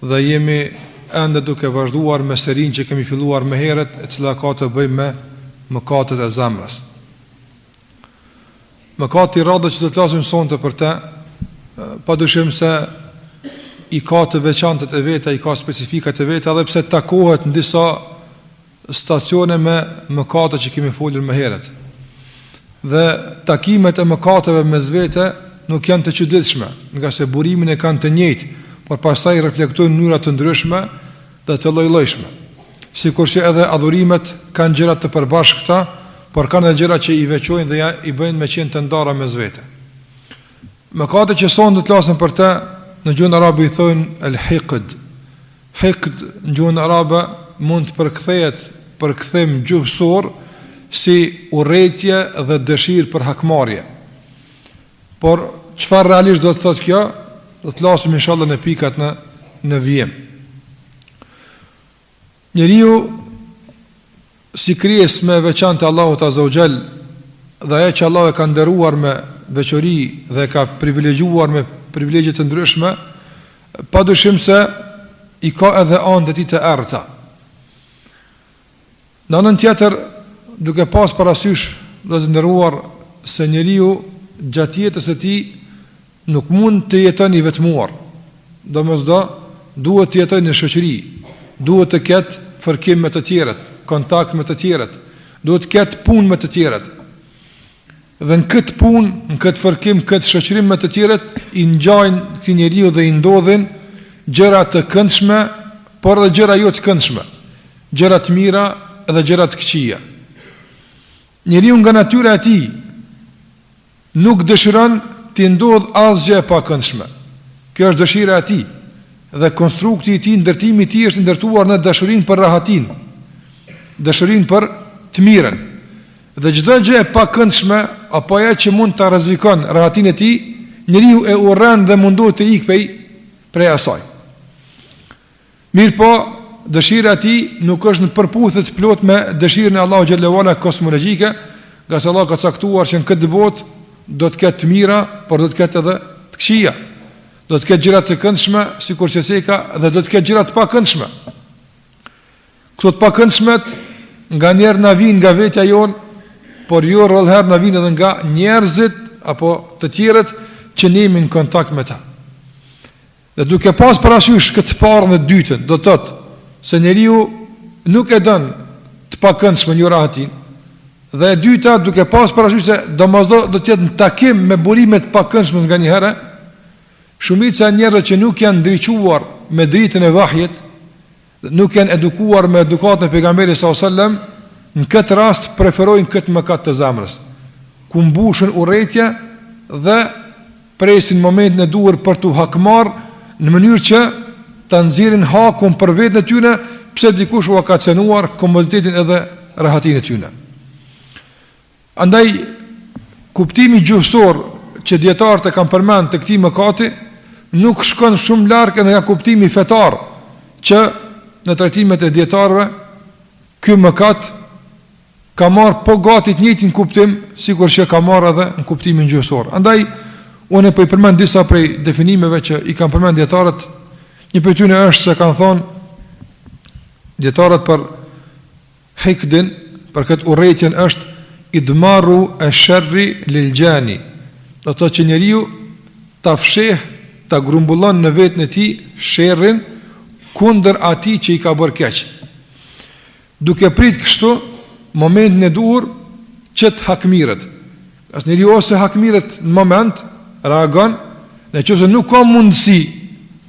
Dhe jemi ende duke vazhduar me serinë që kemi filluar më herët, e cila ka të bëjë me mëkatet e zemrës. Mëkati i radhës që do të flasim sonte për të, padyshim se i ka të veçantët e veta, i ka specifikat e veta, edhe pse takohet në disa stacione me mëkate që kemi folur më herët. Dhe takimet e mëkateve mes vete nuk janë të çuditshme, ngase burimin e kanë të njëjtë, por pastaj reflektojnë në mënyra të ndryshme dhe të lloj-llojshme. Sikur që edhe adhurimet kanë gjëra të përbashkëta, por kanë edhe gjëra që i veçojnë dhe ja i bëjnë me qenë të ndara mes vete. Mëkati që sonte do të flasim për të, në gjuhën arabe i thojnë el-hiqd. Hiqd në gjuhën arabe mund të përkthehet përkthim gjuhësor si urrejtje dhe dëshirë për hakmarrje. Por çfarë realisht do të thotë kjo, do të flasim inshallah te pikat në në vijim. Njeriu Si krijesë më e veçantë e Allahut azza wa xhall dhe ajo që Allahu e ka nderuar me veçori dhe e ka privilegjuar me privilegje të ndryshme, padyshim se i ka edhe anët e tij të errëta. Në anën tjetër, duke pas parasysh dhe e nderuar se njeriu gjatë jetës së tij Nuk mund të jeton i vetmuar, domosdo duhet të jetojë në shoqëri, duhet të ketë fërkim me të tjerët, kontakt me të tjerët, duhet të ketë punë me të tjerët. Dhe në këtë punë, në këtë fërkim, këtë shoqërim me të tjerët, i ngjajnë këtij njeriu dhe i ndodhin gjëra të këndshme, por edhe gjëra jo të këndshme, gjëra të mira dhe gjëra të këqija. Njeriu nga natyra e tij nuk dëshiron t'i ndodhë asgjë e pakëndshme. Kjo është dëshira e tij dhe konstrukti i tij, ndërtimi i tij është i ndërtuar në dashurinë për rahatinë, dashurinë për të mirën. Dhe çdo gjë e pakëndshme apo ajo që mund ta rrezikon rahatinë e tij, njeriu e urren dhe mundohet të ikë prej prej asaj. Mirëpo, dëshira e tij nuk është në përputhje të plotë me dëshirën e Allahut xhel-le ve ala kozmologjike, ngase Allahu ka caktuar që në këtë botë do të ketë të mira, por do të ketë edhe të këqija. Do të ketë gjëra të këndshme, sikurse që ka, dhe do të ketë gjëra të pakëndshme. Këto të pakëndshmet nganjëherë na vijnë nga vetja jonë, por jo rrallëherë na vijnë edhe nga njerëzit apo të tjerët që ne jemi në kontakt me ta. Dhe duke pas parasysh këtë të parën dhe të dytën, do të thotë se njeriu nuk e don të pakëndshmen jorahatinë, dhe e dyta duke pas parasysh se domosdo do të jetë në takim me burime të pakëndshmes nganjëherë, shumica e njerëzve që nuk janë ndriçuar me dritën e vahjit, dhe nuk janë edukuar me edukatën e Pejgamberit sallallahu alajhi wasallam, në këtë rast preferojnë këtë mëkat të zemrës, ku mbushen urrejtje dhe presin momentin e duhur për t'u hakmarrë në mënyrë që ta nxjerrin hakun për veten e tyre, pse dikush ua ka cenuar komoditetin edhe rahatinë e tyre. Andaj kuptimi gjuhësor që dijetarët e kanë përmend të këtij mëkati nuk shkon shumë larg edhe nga kuptimi fetar që në trajtimet e dijetarëve ky mëkat ka marrë po gati të njëjtin kuptim sikur që ka marrë edhe në kuptimin gjuhësor. Andaj unë po i përmend disa prej definimeve që i kanë përmend dijetarët. Një prej tyre është se kanë thonë dijetarët për Hikdin, për këtë urrejtjen është idmaru esh-sherri lil xhani, do të thotë që njeriu ta fsheh, ta grumbullon në veten e tij sherrin kundër atij që i ka bërë keq. Duke prit kështu momentin e duhur që të hakmiret. As njeriu ose hakmiret në moment, reagon, në qoftë se nuk ka mundësi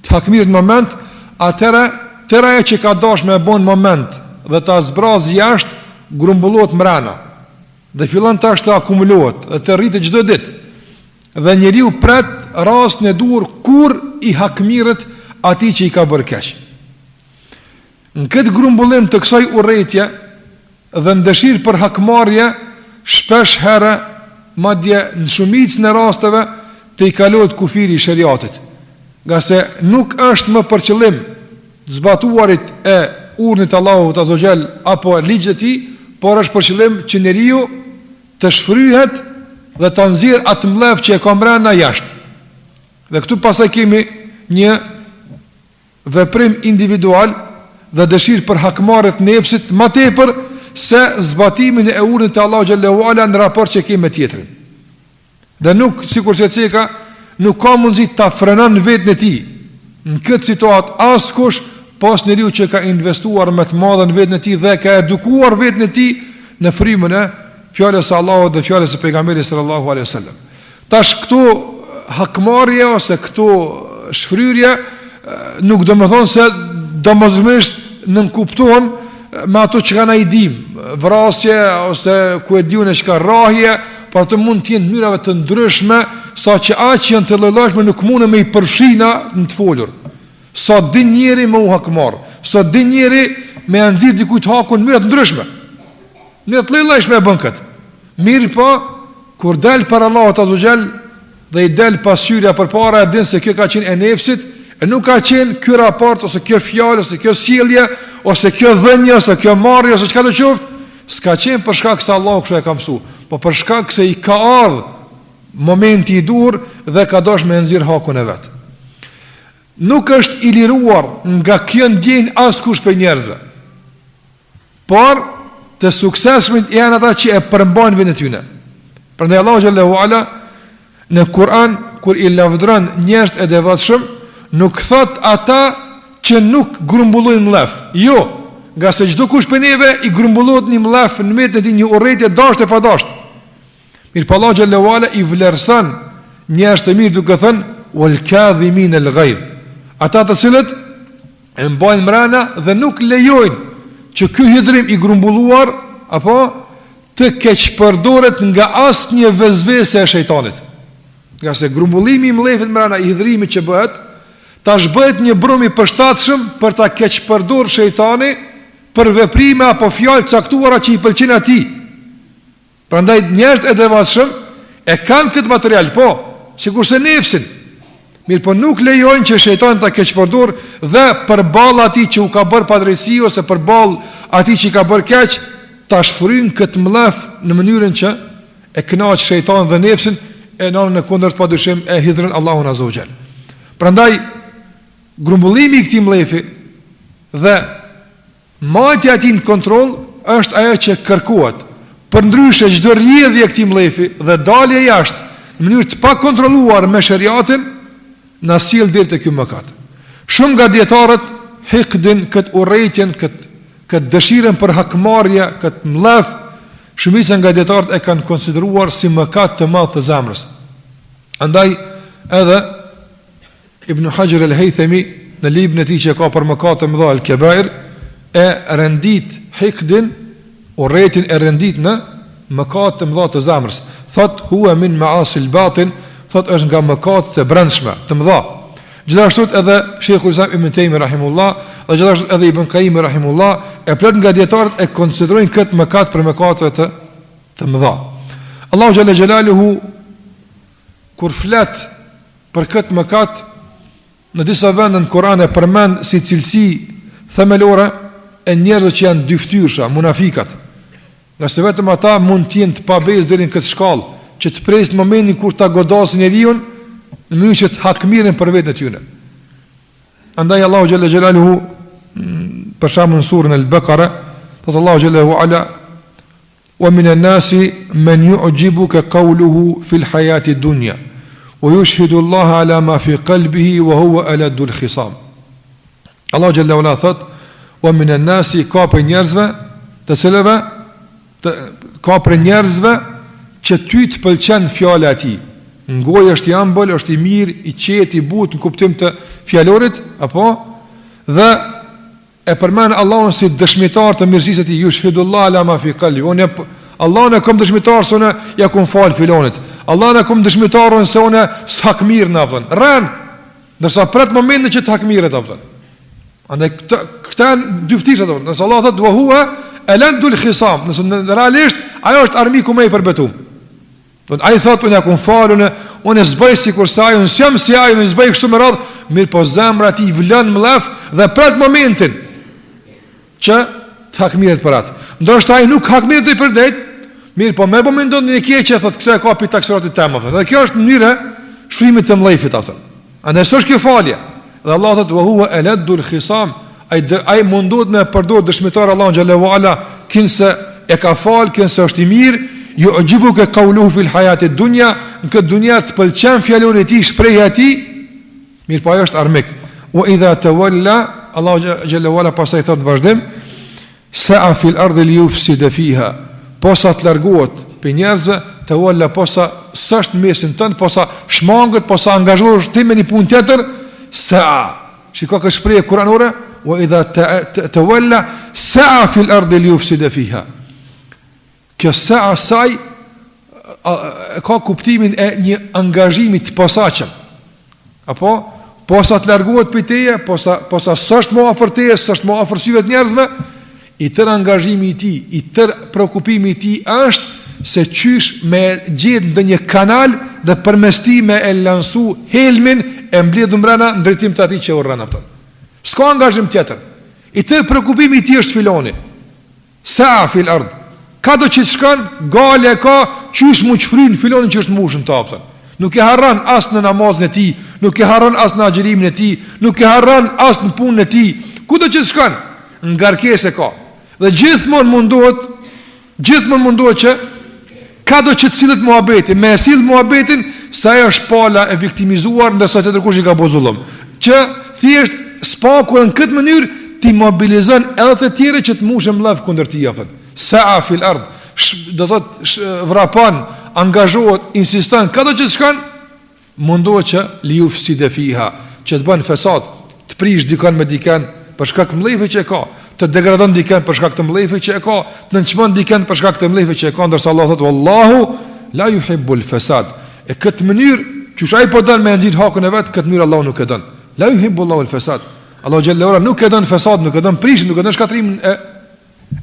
të hakmiret në moment, atëherë tëra ajo që ka dashtë me e bo n'moment dhe ta zbrazë jashtë grumbullohet mbrena dhe fillon tash të akumulohet dhe të rritet çdo ditë. Dhe njeriu pret rastin e duhur kur i hakmiret atij që i ka bërë keq. Në këtë grumbullim të kësaj urrejtje, dhe në dëshirë për hakmarrje, shpesh herë, madje në shumicën e rasteve, tejkalohet kufiri i sheriatit, ngase nuk është më për qëllim zbatuarit e urdhnit të Allahut azza wa jall apo e ligjit të Tij, por është për qëllim që njeriu të shfryhet dhe ta nxjerrë atë mllef që e ka mrena jashtë. Dhe këtu pastaj kemi një veprim individual dhe dëshirë për hakmarrje të nefsit ma tepër se zbatimin e urdhnit të Allahut xhel-le ue ala në raport që kemi me tjetrin. Dhe nuk sikur që ceka nuk ka mundësi ta frenon veten e tij. Në këtë situatë askush pas njeriu që ka investuar me të madhe në veten e tij dhe ka edukuar veten e tij në frymën e fjalës së Allahut dhe fjalës së pejgamberit sallallahu alaihi wasallam. Tash këto hakmarrje ose këto shfryrje nuk domethënë se domosdoshmërisht nënkuptohen me ato që ka na i dim, vrasje ose ku e di unë çka rrahje, por ato mund të jenë mënyra të ndryshme, saqë aq janë të llojllojshme nuk mundë me i përfshina në të folur. Sa di njeri me u hakmarr, sa di njeri me ia nxjerr dikujt hakun mënyra të ndryshme, mënyra të llojllojshme e bën kët. Mirëpo, kur del para Allahut azza wa jall dhe i del pasqyra përpara e din se kjo ka qenë e nefsit, e nuk ka qenë ky raport ose kjo fjalë ose kjo sjellje ose kjo dhënie ose kjo marrje ose çka do të qoftë, s'ka qenë për shkak se Allahu kështu e ka mësuar, por për shkak se i ka ardhur momenti i duhur dhe ka dashur me e nxjerr hakun e vet. Nuk është i liruar nga kjo ndjenjë askush prej njerëzve. Por të suksesshmit janë ata që e përmbajnë veten e tyre. Prandaj Allahu xhallahu ala në Kur'an kur i lavdëron njerëzit e devotshëm, nuk thot ata që nuk grumbullojnë mllef. Jo, ngase çdokush prej neve i grumbullohet një mllef në veten e tij një urrejtje dasht e padasht. Mirëpo Allahu xhallahu ala i vlerëson njerëzit e mirë duke thënë wal kadhimin al ghaidh. Ata të cilët e mbajnë mrena dhe nuk lejojnë që ky hidhrim i grumbulluar aty të keqpërdoret nga asnjë vesvese e shejtanit. Ngase grumbullimi i mllefit mrena i hidhrimit që bëhet, tash bëhet një brum i përshtatshëm për ta keqpërdorur shejtani për veprime apo fjalë të caktuara që i pëlqejnë atij. Prandaj njerëzit e devotshëm e kanë këtë material, po, sikurse nefsin. Mirëpo nuk lejojnë që shejtani ta keqpërdor dhe përballë atij që u ka bërë padrejtësi ose përballë atij që i ka bërë keq, ta shfryjnë këtë mllef në mënyrën që e kënaq shejtanin dhe nefsin e në anën e kundërt pa dyshim e hidhron Allahun azza wa jall. Prandaj grumbullimi i këtij mllefi dhe Majtja e tij në kontroll është ajo që kërkohet. Përndryshe, çdo rrjedhje e këtij mllefi dhe dalje jashtë në mënyrë të pakontrolluar me sheriatin, na sjell deri te ky mëkat. Shumë nga dijetarët, hikdin, këtë urrejtjen, këtë, këtë dëshirën për hakmarrje, këtë mllef, shumica nga dijetarët e kanë konsideruar si mëkat të madh të zemrës. Andaj, edhe, Ibn Hajar al-Haythami në librin e tij që e ka për mëkate të mëdha Al-Kabair e rendit hikdin, urrejtjen e rendit në mëkate të mëdha të zemrës. Thot huwa min ma'asi al-batin, thot është nga mëkatet e brendshme të mëdha. Gjithashtu edhe Sheikhu Islam Ibn Taymi rahimullah, dhe gjithashtu edhe Ibn Qayyim rahimullah, e plot nga dietarët e konsiderojnë këtë mëkat prej mëkateve të të mëdha. Allahu xhalla xhelaluhu kur flet Për këtë mëkat në disa vende në Kur'an e përmend si cilësi themelore e njerëzve që janë dyftyrsha, munafikat. Ngase vetëm ata mund të jenë të pabesë deri në këtë shkallë, që të presin momentin kur ta godasin njeriun në mënyrë që të hakmiren për veten e tyre. Andaj Allahu xhalla xhelaluhu mm, për shembull në suren El-Baqara, thot Allahu xhalla ala Wa min an nasi men yu'jibuka qawluhu fi l hayati d dunya wa yushhidu Allaha ala ma fi qalbihi wa huwa aladdu l khisam. Allahu xhalla u ala thotë, Wa min an nasi ka prej njerëzve, të cilëve, ka prej njerëzve që ty të pëlqen fjala e tij. Në gojë është i ëmbël, është i mirë, i qetë, i butë në kuptim të fjalorit, apo, dhe E përmend Allahun si dëshmitar të mirësisë së tij, yushhidullah ala ma fi qalbi. Unë Allahun e kam dëshmitar se unë ja kom fal filonit. Allahun e kam dëshmitar se unë s'hakmirrna, apo. Rren. Ndërsa pret momentin që të hakmiret, apo. Andaj këta këta dyftyrsha. Ndërsa Allahu thotë wa huwa aladul khisam, se realisht ajo është armiku më i përbetuar. Do të ai thotë unë ja kom fal, unë s'bëj sikurse ai, unë s'jam si ai, unë s'bëj kështu me radhë, mirëpo zemra e tij vlon mllef dhe pret momentin që të hakmiret për atë. Ndoshta ai nuk hakmiret drejtpërdrejt, mirëpo me bo me ndodh ndonjë e keqe thotë këtë e ka pi taksiratit tem, apo. Dhe kjo është mënyra e shfrimit të mllefit, apo. Andaj s'është kjo falje. Dhe Allahu thotë: "Wa huwa aladdul khisam", ai ai mundohet me përdor dëshmitar Allahu xhallahu ala, kinse e ka fal, kinse është i mirë, yu'jibuka qawluhu fil hajati dunja, në këtë dunja të pëlqen fjalori i tij, shprehja e tij, mirëpo ajo është armik, wa idha tawalla, Allahu xhalle u ala pasaj thot në vazhdim, Sa'a fil ardhi liyufside fiha, posa të largohet prej njerëzve, tawalla posa s'është në mesin tënd, posa shmanget, posa angazhohesh ti me një punë tjetër, sa'a. Shiko këtë shprehje kuranore, wa idha tawalla sa'a fil ardhi liyufside fiha. Kjo sa'a e ka kuptimin e një angazhimi të posaçëm. Apo posa të largohet prej teje, posa posa s'është më afër teje, s'është më afër syve të njerëzve, i tërë angazhimi i tij, i tërë preokupimi i tij është se qysh me gjet ndonjë kanal dhe përmes tij me e lansu helmin e mbledhur mbrena në drejtim të atij që e urren apo. S'ka angazhim tjetër. I tërë preokupimi i tij është filoni. Sa'a fil ard. Kado që të shkon, gajle e ka, qysh m'u shfry n'filonin që është mbush në të apo. Nuk e harran as në namazin e tij, nuk e harran as në agjërimin e tij, nuk e harran as në punën e tij, kudo që të shkon, ngarkesë e ka. Dhe gjithmonë mundohet, gjithmonë mundohet që, Kado që të sillet muhabeti, me e sill muhabetin se ai është pala e viktimizuar ndërsa tjetërkush i ka bo zullum. Që thjesht së paku në këtë mënyrë t'i mobilizon edhe të tjerë që të mushen mllef kundër tij apo. Sa'a fil ard, do thotë vrapon, angazhohet, insiston, kado që të shkon Mundohet që li yufside fiha, që të bën fesad, të prishë dikon me dikën për shkak të mllefit që e ka, të degradon dikën për shkak të mllefit që e ka, të nënçmon dikën për shkak të mllefit që e ka, ndërsa Allahu thotë wallahu la yuhibbul fesad. E këtë mënyrë, qysh ai po don me e nxjerr hakun e vet, këtë mënyrë Allahu nuk e don. La yuhibbullahu al-fesad. Allahu xhallahu ala nuk e don fesad, nuk e don prishjen, nuk e don shkatërrimin e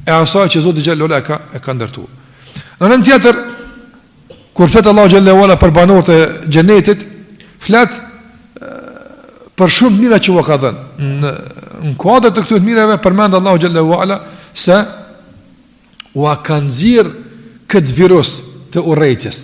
e asaj që Zoti xhallahu ala e ka ndërtuar. Në anën tjetër, kur flet Allahu xhallahu ala për banorët e xhenetit, flet për shumë mira që ua ka dhënë. Në në kuadër të këtyre mirave përmend Allahu xhallahu ala se ua ka nxirr këtë virus të urrejtjes.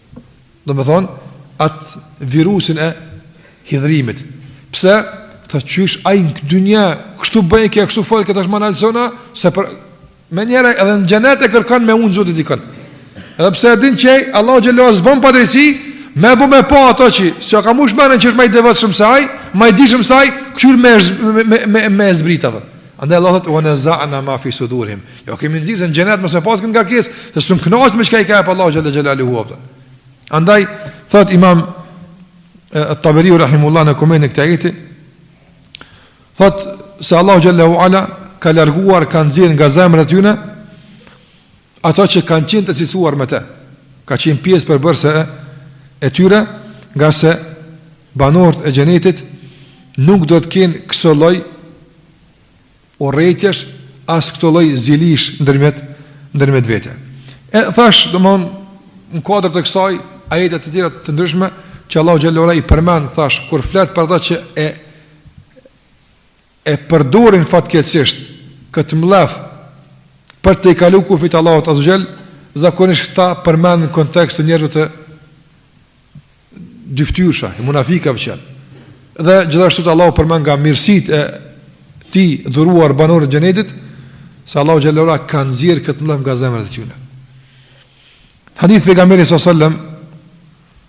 Domethonë, atë virusin e hidhërimit. Pse? Të qysh ai në këtë dynja, kështu bojke, kështu folke, këta është manë alëzona, se për... Me njerëz, edhe në xhenet e kërkon me xhelozu dikon. Edhe pse e din që e, Allahu xhelle s'bën padrejtësi, me bo me pa ato që, s'ia ka mush menen që është ma i devotshëm se ai, ma i dijshëm se ai, kqyr me, me, me, me, me zbrit apo. Andaj Allah thot wa naza'na ma fi sudurihim. Ua kemi nxjerrë në xhenet mos me pas këtë ngarkesë, se s'un kënaqesh me çka ti jep Allahu xhalla xhelaluhu apo. Andaj thotë Imam At-Taberi rahimullah në komentin e këtij ajeti thotë se Allahu xhallahu ala ka larguar ka nxjerrë nga zemrat e tyre Ato që kanë qenë të cilësuar me të, ka qenë pjesë përbërëse e, e tyre, ngase banorët e xhenetit nuk do të kenë kso lloj urrejtjesh, as kso lloj zilish ndërmjet, ndërmjet vete. E thash, domon, në kuadër të kësaj, ajete të tjera të ndryshme, që Allahu xhallahu ala i përmend, thash, kur flet për ata që e e përdorin fatkeqësisht këtë mllef për t'i kalu kufijt e Allahut azza wa jall zakonisht këta përmend në kontekst të njerëzve të dyftyrsha e munafikave që janë dhe gjithashtu Allahu përmend nga mirësitë e tij dhuruar banorët e xhenetit se Allahu xhalla ua ka nxjerr këtë mllef nga zemrat e tyre hadith pejgamberi sallallahu alaihi wasallam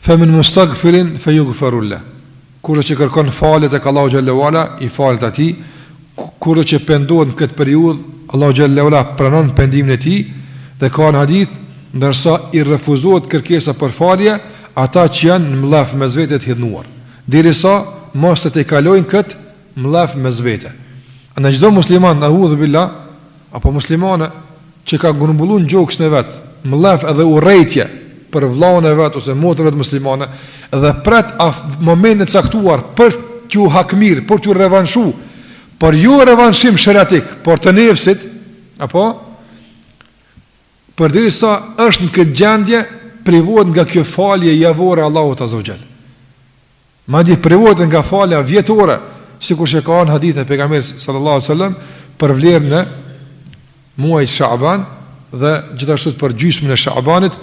Femen mustagfirin fe jugferulleh. Kurdo që kërkon falje tek Allahu xhalla ue ala, i falet atij. Kurdo që pendohet në këtë periudhë, Allahu xhalla ue ala pranon pendimin e tij dhe ka në hadith, ndërsa i refuzohet kërkesa për falje, ata që janë në mllef mes vete të hidhnuar, derisa mos ta tejkalojnë këtë mllef mes vete. Andaj çdo musliman, audhu billah, apo muslimane, që ka grumbullu në gjoksin e vet mllef edhe urrejtje për vllaun e vet ose motrën e vet muslimane dhe pret a momentin e caktuar për t'ju hakmir, për t'ju revanshu, por jo revanshim sheratik, por të nefsit, apo përderisa është në këtë gjendje privohet nga kjo falje javore Allahut azza wa jall. Madje privohet nga falja vjetore, sikur që ka në hadithin e pejgamberit sallallahu alaihi wasallam për vlerën e muajit Shaaban dhe gjithashtu për gjysmën e Shaabanit,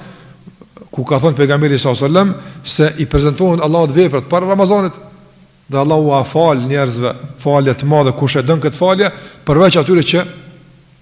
ku ka thënë pejgamberi sallallahu alaihi wasallam se i prezantohen Allahut veprat para Ramazanit dhe Allahu ua fal njerëzve falje të madhe kush e don këtë falje, përveç atyre që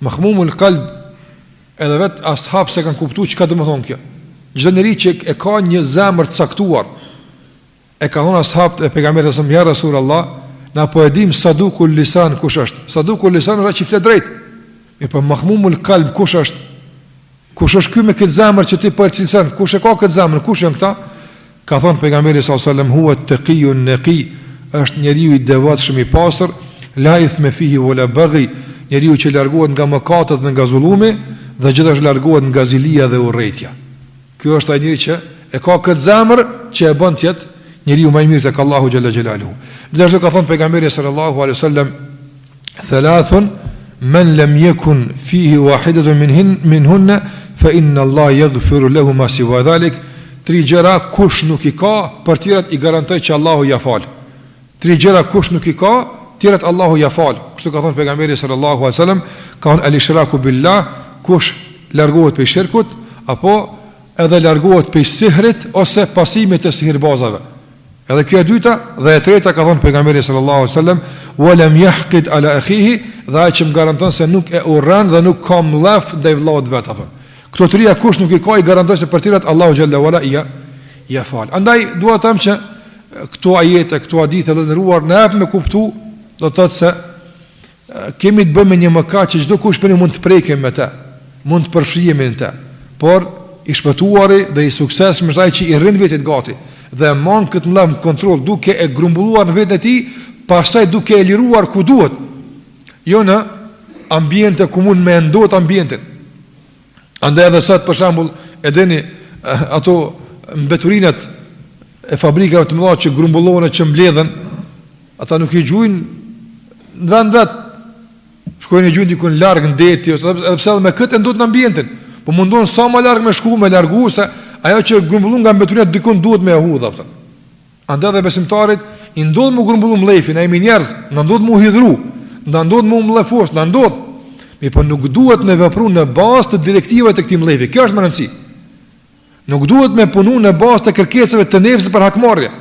Mahmumul Kalb edhe vet ashab s'e kanë kuptu çka domethonë kjo. Çdo njeri që e ka një zemër të caktuar e kanë thonë ashabët e pejgamberit sa selam ja rasul Allah, na po e dim sadukul lisan kush është. Sadukul lisan është ai që flet drejt. Mi po Mahmumul Kalb kush është? Kush është ky me këtë zemër që ti po e cilëson? Kush e ka këtë zemër? Kush janë këta? Ka thënë pejgamberi sa selam huwa taqiyun naqi, është njeriu i devotshëm i pastër, la ithme fihi wala baghi, njeriu që largohet nga mëkatet dhe nga zullumi dhe gjithashtu largohet nga zilia dhe urrejtja. Ky është ai njeri që e ka këtë zemër që e bën të jetë njeriu më i mirë tek Allahu xhalla xhelalu. Gjithashtu ka thënë pejgamberi sallallahu alaihi wasallam thalathun men lam yakun fihi wahidatun minhin minhunna fa inna Allah yaghfiru lahu ma siwa dhalik tri gjëra kush nuk i ka për tjerat i garantoj që Allahu ja fal tri gjëra kush nuk i ka tjerat Allahu ja fal kështu ka thënë pejgamberi sallallahu alaihi wasallam ka hun al ishraku billah kush largohet prej shirkut apo edhe largohet prej sihrit ose pasimit të sihirbazave Edhe kjo e dyta dhe e treta ka thënë pejgamberi sallallahu alaihi wasallam, "Wa lam yahqid ala akhihi", dhe ai që më garanton se nuk e urren dhe nuk ka mllef ndaj vëllaut vet apo. Këto trija kush nuk i ka i garantoj se për tjerat Allahu xhalla wa ala ia ia fal. Andaj dua të them që këto ajete, këto hadithe të ndëruar na japin me kuptu, do të thotë se Kemi të bëjmë me një mëkat që çdokush prej nesh mund të prekemi me të, mund të përfshihemi në të. Por i shpëtuari dhe i suksesshëm është ai që i rrin vetit gati dhe mban këtë mllef nën kontroll duke e grumbulluar në veten e tij, pastaj duke e liruar ku duhet. Jo në ambiente ku mund me ndot ambientin. Andaj edhe sot për shembull, e dini ato mbeturinat e fabrikave të mëdha që grumbullohen e që mbledhen, ata nuk i gjuajnë në vend vet. Shkojnë e gjuajnë dikun larg në det, edhe pse edhe me këtë ndotin ambientin. Po mundohen sa ma larg me shku, me largu se ajo që u grumbullu nga mbeturinat diku duhet me e hudh ata. Andaj dhe besimtarit i ndodh m'u grumbullu mllefi, na jemi njerëz, na ndodh m'u hidhru, na ndodh m'u mllefos, na ndodh. Mirëpo nuk duhet me vepru në bazë të direktivave të këtij mllefi, kjo është me rëndësi. Nuk duhet me punu në bazë të kërkesave të nefsit për hakmarrje,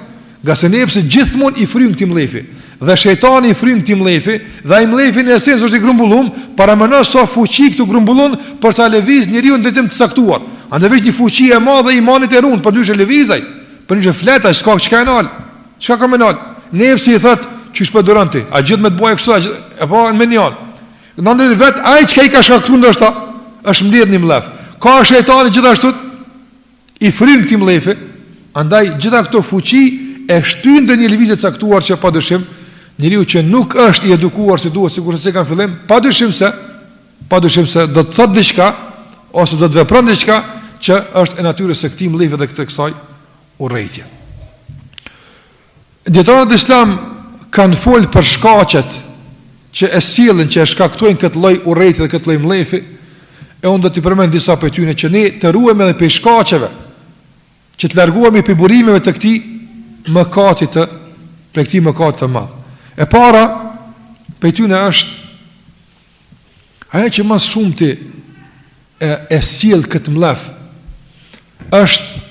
ngase nefsi gjithmonë i fryn këtij mllefi, dhe shejtani i fryn këtij mllefi, dhe ai mllefi në esencë është i grumbullum, paramendo sa fuqi kah u grumbullun, për ta lëviz njeriun në drejtim të caktuar. Andaj veç një fuqi e madhe e imanit e run, për ndryshe lëviz ai. Për ndryshe flet ai s'ka çka e nal. Çka ka me nal? Nefsi i thot, qysh po duron ti? A gjithë me të bo kështu, a gjithë, e po më nal. Në ndër vet ai çka i ka shkaktuar ndoshta, është mbledhë një mllef. Kah shejtani gjithashtu i fryn këtij mllefi. Andaj gjitha këto fuqi e shtyn në një lëvizje të caktuar që padyshim njeriu që nuk është i edukuar si duhet, sikurse e thamë në fillim, padyshim se Padyshim se do të thotë diçka ose do të vepron diçka që është e natyrës së këtij mllefi dhe këtë kësaj urrejtje. Dijetarët islam kanë folë për shkaqet që e sjellin, që e shkaktojnë këtë lloj urrejtje dhe këtë lloj mllefi, e unë do t'i përmend disa prej tyne që ne të ruhemi edhe prej shkaqeve, që të largohemi prej burimeve të këtij mëkatit të, prej këtij mëkatit të madh. E para prej tyne është Ajo që ma së shumti e, e sjell këtë mllef, është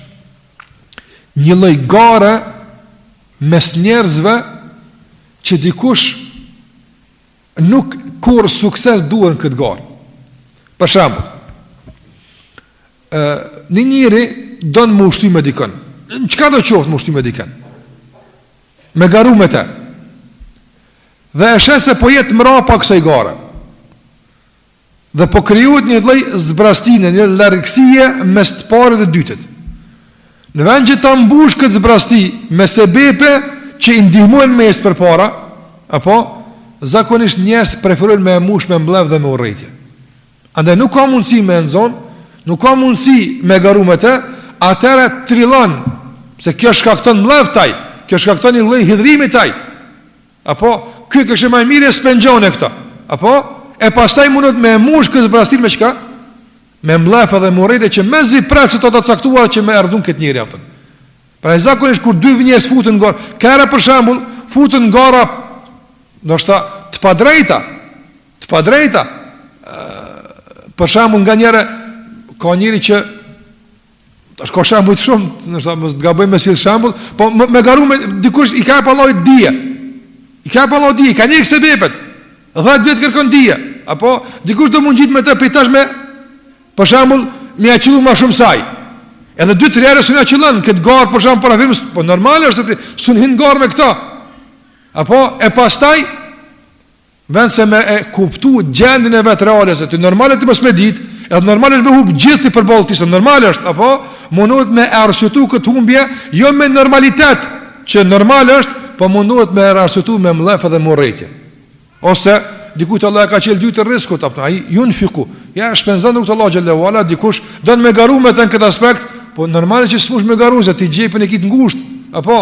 një lloj gare mes njerëzve që dikush nuk korr suksesin e duhur në këtë garë. Për shembull, një njeri don me u shty me dikën. Në çkadoqoftë me u shty me dikën? Me garu me te. Dhe e sheh se po jet mrapa kësaj gare. Dhe po krijohet një lloj zbrastine, një largësie mes të parit dhe të dytit. Në vend që ta mbush këtë zbrasti me sebepe që i ndihmojnë me ecë përpara, apo zakonisht njerëzit preferojnë me e mbush me mllef dhe me urrejtje. Andaj nuk ka mundësi me e nxon, nuk ka mundësi me garu me te, atëherë trillon, se kjo shkakton mllef te ai, kjo shkakton një lloj hidhërimi te ai, apo, ky që është ma i mirë e pengon këta, apo, e pastaj mundohet me mush këtë zbrasti me çka, me mllef edhe me urrejtje që mezi pret çastet e caktuara që me e rrëzu këtë njeri apëtën. Pra zakonisht kur dy vënjes futen n'garë, ka për shambull, futen n'gara, ndoshta të padrejta, Të padrejta. Për shembull, nganjëherë ka njeri që është ka shembull shumë, do të thotë mos të gaboj me asi shembull, po me, me garu me dikush i ka apo lloj dije. I ka apo lloj dije, ka një ekspert. 10 vjet kërkon dije, apo dikush don me u ngjit me të prej tash me për shembull, me ia qëllu më shumë saj. Edhe dy tre herë s'na qëllon kët garë për shembull për afirm, po normale është ti s'un hin n'garë me këta. Apo e pastaj Vend se me e kuptu gjendjen e vetë reale, se është normale ti mos me ditë, edhe normal është me hup gjithë ti përballë tij, se normal është, apo, mundohet me e arsyetu këtë humbje, jo me normalitet, që normal është, po mundohet me arsyetu me mllef dhe me urrejtje. Ose, dikujt Allah ia ka çelë dyert e rizkut, apëtë, ai junfiku, ja, shpenzon n'rrugë të Allahut Xhel-le ve Ala, dikush, don me garu me të në këtë aspekt, po normal është që s'mush me garu, se ti xhepin e ki të ngushtë, apo,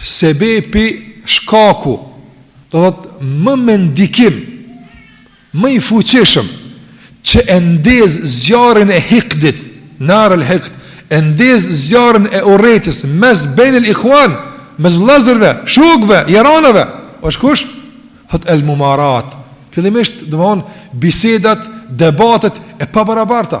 Sebepi, shkaku, do të thotë më me ndikim, ma i fuqishëm që e ndez zjarrin e hikdit, nar el hikd, e ndez zjarrin e urrejtjes mes bejn el ikhwan, mes vëllezërve, shokëve, jaranëve, është kush? Thot el mumarat. Fillimisht, domthon bisedat, debatet e pabarabarta.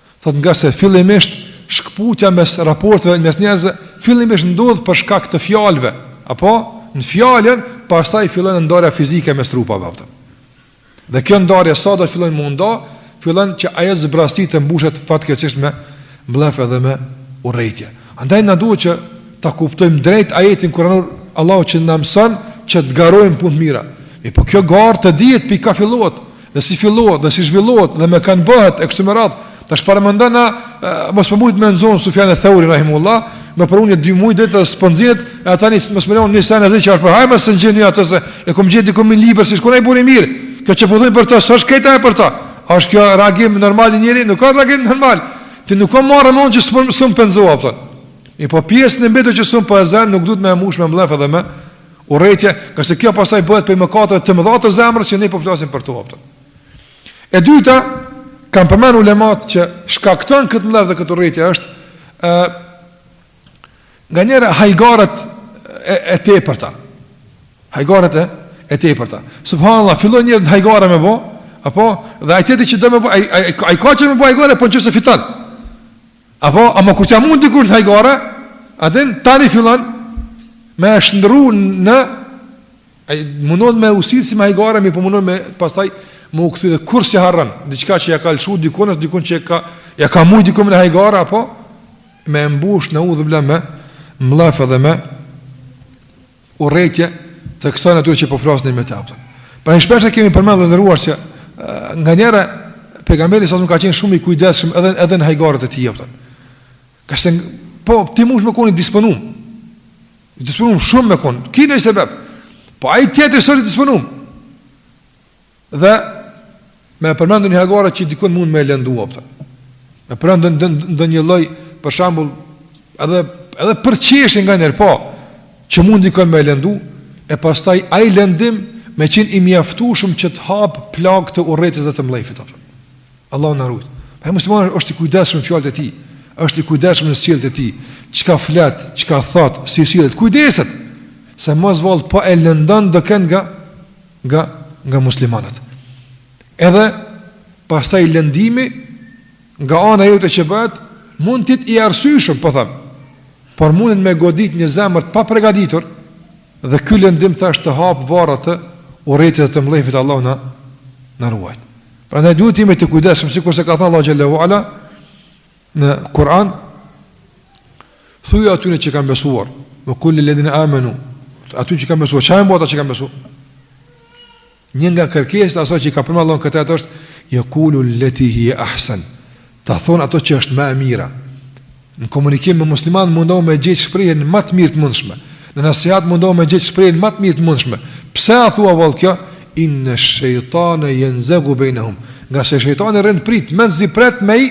Thot nga se fillimisht shkëputja mes raporteve mes njerëzve fillimisht ndodh për shkak të fjalëve, apo në fjalën, pastaj fillon ndarja fizike mes trupave ato. Dhe kjo ndarje sado të fillojë mundo, fillon që ajo zbrasti të mbushet fatkeqësisht me mllef edhe me urrejtje. Andaj na duhet që ta kuptojmë drejt ajetin kuranor Allahu që na mëson që të garojmë n'punë të mira. Mirëpo kjo garë të dihet pika ku fillohet. Dhe si fillohet, dhe si zhvillohet, dhe me kënd bëhet, e kështu me radhë, tash paramendoni, mos me mujt me na zënë Sufjan eth-Theuri, rahimehullah, me për unë një dy mujtë deri te s'po m'zini, e ta nis një sen e zi që është për hajme, së në gjithë një atëse, e kom gjithë dikëm i liber, si shkona i buri mirë, kjo që përdojnë po për të, së është kejta e për ta, është kjo reagim normal i njëri, nuk ka reagim normal, ti nuk ka marrë më që së më pënzoha, pëtën. I po pjesë në mbetë që së më pëzën, po nuk du të me mush me mllef edhe me, urrejtje, nga se kjo pastaj bëhet prej mëkateve të mëdha të zemrës që ne po flasim për to apo. E dyta, kanë përmend ulematë që shkakton këtë mllef dhe këtë urrejtje është ë nganjëherë hajgaret e, e tepërta. Hajgaret e, e tepërta. Subhanallahu, fillon njëri hajgare me bë, apo dhe ai tjetri që do me, ai ka qejf me bo hajgare, po nëse fiton. Apo, ama kur t'ja mund dikush n'hajgare, ai tani fillon me e shëndru në, e mundon me u sill si me hajgare, mirëpo mundon me pastaj me u kthy dhe kurrë s'ja harron, diçka që ja ka lëshu dikush, as dikun që ja ka, ja ka mujt dikush me në hajgare, apo, me e mbush në u dhëbla me mllef dhe me urrejtje të kësaj natyre që po flasim ne tash. Pra shpeshherë kemi përmendur, të nderuar, që nganjëherë Pejgamberi salallahu alejhi ue selem ka qenë shumë i kujdesshëm edhe edhe në hajgaret e tij apo. Ngase po ti munesh me kon i disponum. I disponum shumë me kon. Ki një sebeb. Po ai tjetri s'osht i disponum. Dhe me përmend ndonjë hajgare që dikënd mund me e lëndu, apo. Me përmend ndonjë lloj, për shembull, edhe, edhe përqeshje nganjëherë, po, që mund dikënd me lëndu, e pastaj ai lëndim me qenë i mjaftueshëm që të hapë plagë të urrejtjes dhe të mllefit. Allahu na ruajt. Prandaj muslimani është i kujdesshëm në fjalët e tij, është i kujdesshëm në sjelljet e tij, çka flet, çka thotë, si sillet, kujdeset, se mos vallë a po e lëndon dikënd nga, nga nga muslimanët. Edhe pastaj lëndimi nga ana jote që bëhet mund të jetë i arsyeshëm, po them. Por mundet me godit një zemër të papërgatitur dhe ky lëndim thash të hapë varra të urrejtjes dhe të mllefit Allahu na na ruajt. Prandaj duhet të jemi të kujdesshëm sikurse ka thënë Allahu xhel-le ue ala Në Kur'an thuaj atyre që kanë besuar, "Wa kul lilladhina amanu", atyre që kanë besuar, çka kanë me bo ata që kanë besuar? Një nga kërkesat asaj që i ka përmendur Allahu në këtë ajet është yaqulu allati hiya ahsan. Ta thonë atë që është më e mira. Në komunikim me musliman mundohu me gjetë shprehjen më të mirë të mundshme. Në nasihat mundohu me gjet shprehjen ma të mirë të mundshme. Pse a thua vallë kjo? Inne shejtane jenzegu bejnehum. Ngase shejtani rrin n'pritë, mezi pret me i,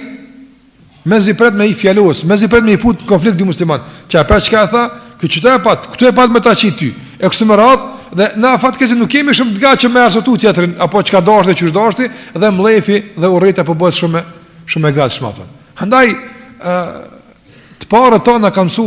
mezi pret me i fjalos, mezi pret me i fut në konflikt dy musliman. A e pe çka tha, ky qeta e pat, këtu e pat me ta qitë ty. E kështu me radhë, dhe na fatkeqësisht nuk jemi shumë të gatshëm me arsyetu tjetrin, apo çka dashtë dhe qysh dashtë, dhe mllefi dhe urrejtja po bëhet shumë, shumë e gatshme aptën. Andaj, të parët tanë kanë su,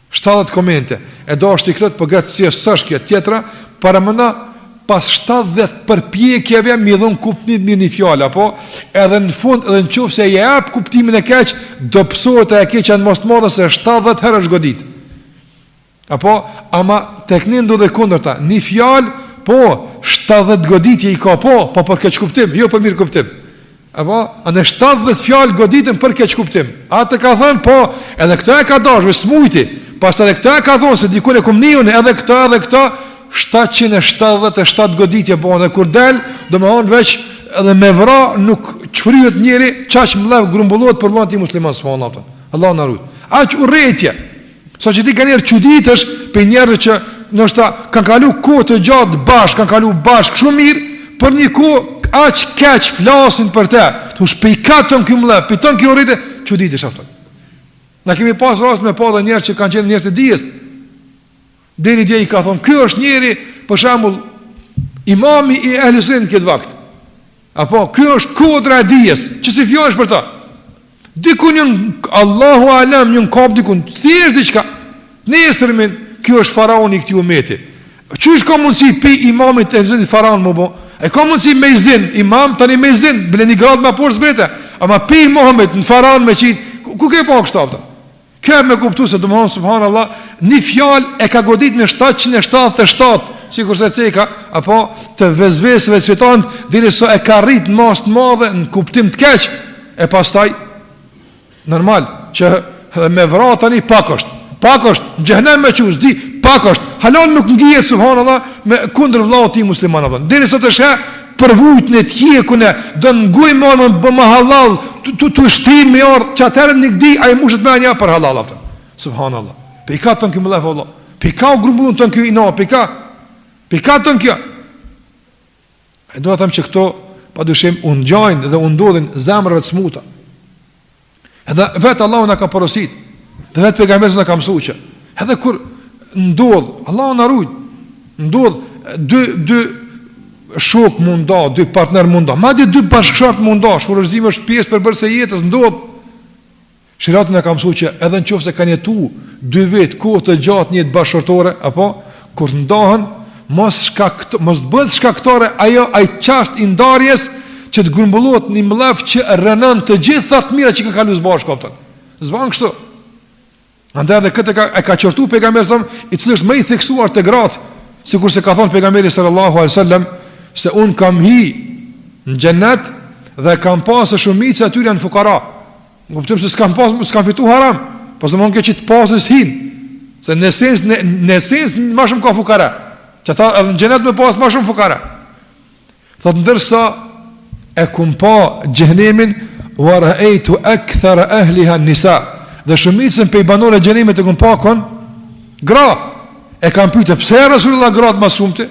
Shtatëdhjetë komente, e dashtë i këtë përgët si është sështë kjo tjetra, paramendo pas shtatëdhjetë përpjekjeve me i dhënë kuptim të mirë një fjale, apo edhe në fund edhe në qoftë se ia jep kuptimin e keq, dobësohet ajo e keqja në masë të madhe se shtatëdhjetë herë është godit. Apo, ama tek ne ndodh e kundërta, një fjalë, po, 70 goditje i ka, po, po për keq kuptim, jo për mirë kuptim. Apo, a në shtatëdhjetë fjalë goditen për keqkuptim. Atë ka thënë, po, edhe këta e ka dashur, smujti. Pastaj edhe këta e ka thonë se dikur e kom niun edhe këta edhe këta 777 goditje bën dhe kur del, domethonë veç edhe me vra nuk çfryhet njeri, çaq mllef grumbullohet për vëllan e tij musliman subhanallahu. Allahu na rujt. Aq urrejtje. Saqë ti kaniher çuditesh prej njerëzve që ndoshta kanë kalu kohë të gjatë bashkë, kanë kalu bashkë shumë mirë, për një kohë aq keq flasin për te, thush pej ka ton ky mllef, pej ka ton kjo urrejtje, çuditesh aptën. Ne kemi pas rast me pa edhe njerëz që kanë qenë njerëz të dijes, Deri dje i ka thonë, ky është njeri, për shembull, imami i Ehli Sunnetit në këtë vakt. Apo ky është kodra e dijes, qisi fjalësh për ta. Dikun një Allahu alem një kop dikun, thjesht diçka. Nesër më ky është faraoni i këtij umeti. Qysh ka mundsi pi imamit t'Ehli Sunnetit faraon me bo? E ka mundsi me zin, imam tani me zin, bile ni gradë ma poshtë zbrite. Ama pi imamit në faraon me qit, ku ke pa kështu Kjo jep me kuptu se domethonë, subhanallah, një fjalë e ka godit me 777, sikurse ceka, apo të vesveseve të shejtanit, derisa e ka rrit në masë të madhe, në kuptim të keq, e pastaj, normal, që edhe me vra tani pak është, pak është, në xhehenem me çu s'di, pak është, halon nuk ngihet, subhanallah, me kundër vllaut ti musliman, aptën, derisa të sheh, përvujt ne tjekune don n'guj me ardh me bo me hallall tu tu shtrim me ardh që atëherë nuk di a i mushet menja për hallall aptën subhanallah pej ka ton ky mllef o vëlla pej ka u grumbullun ton ky inat pej ka pej ka ton kjo e do të thom që këto pa dyshim u ngjajnë dhe u ndodhin zemrave të smuta Edhe vetë Allahu na ka porosit, dhe vetë pejgamberi na ka mësuar që edhe kur ndodh, Allahu na ruaj, ndodh dy dy shokë mu nda, dy partnerë mu nda, madje dy bashkëshortë mu nda, shkurorëzimi është pjesë përbërëse e jetës, ndodh. Sheriati na ka mësuar që edhe nëse kanë jetu dy vjet kohë të gjatë në jetë bashkëshortore apo Kur të ndahen, mos shkakto, mos të bëhet shkaktare ajo ai çast i ndarjes që të grumbullohet një mllef që rrënon të gjitha të mira që kanë kaluar së bashku, apëton. S'ban kështu. Andaj edhe këtë ka, e ka qortu pejgamberi sa i cili është më i theksuar te gratë, sikur se ka thënë pejgamberi sallallahu alajhi wasallam se un kam hi në xhenet dhe kam pa se shumica e tyre janë fukara. Në kuptim se s'kam pas, s'kam fitu haram, po s'domethon kjo që të pasun s'hin, se në sens, në, në sens ma shumë ka fukara, që ta edhe në xhenet me pasë ma shumë fukara. Thot ndërsa e kum pa xhehnemin, wa rëejtu ekthera ehliha nisa, dhe shumicën pej banorëve të xhehnemit e kum pa kon, gra, e kanë pyet, pse ja Resulullah gratë ma së shumti,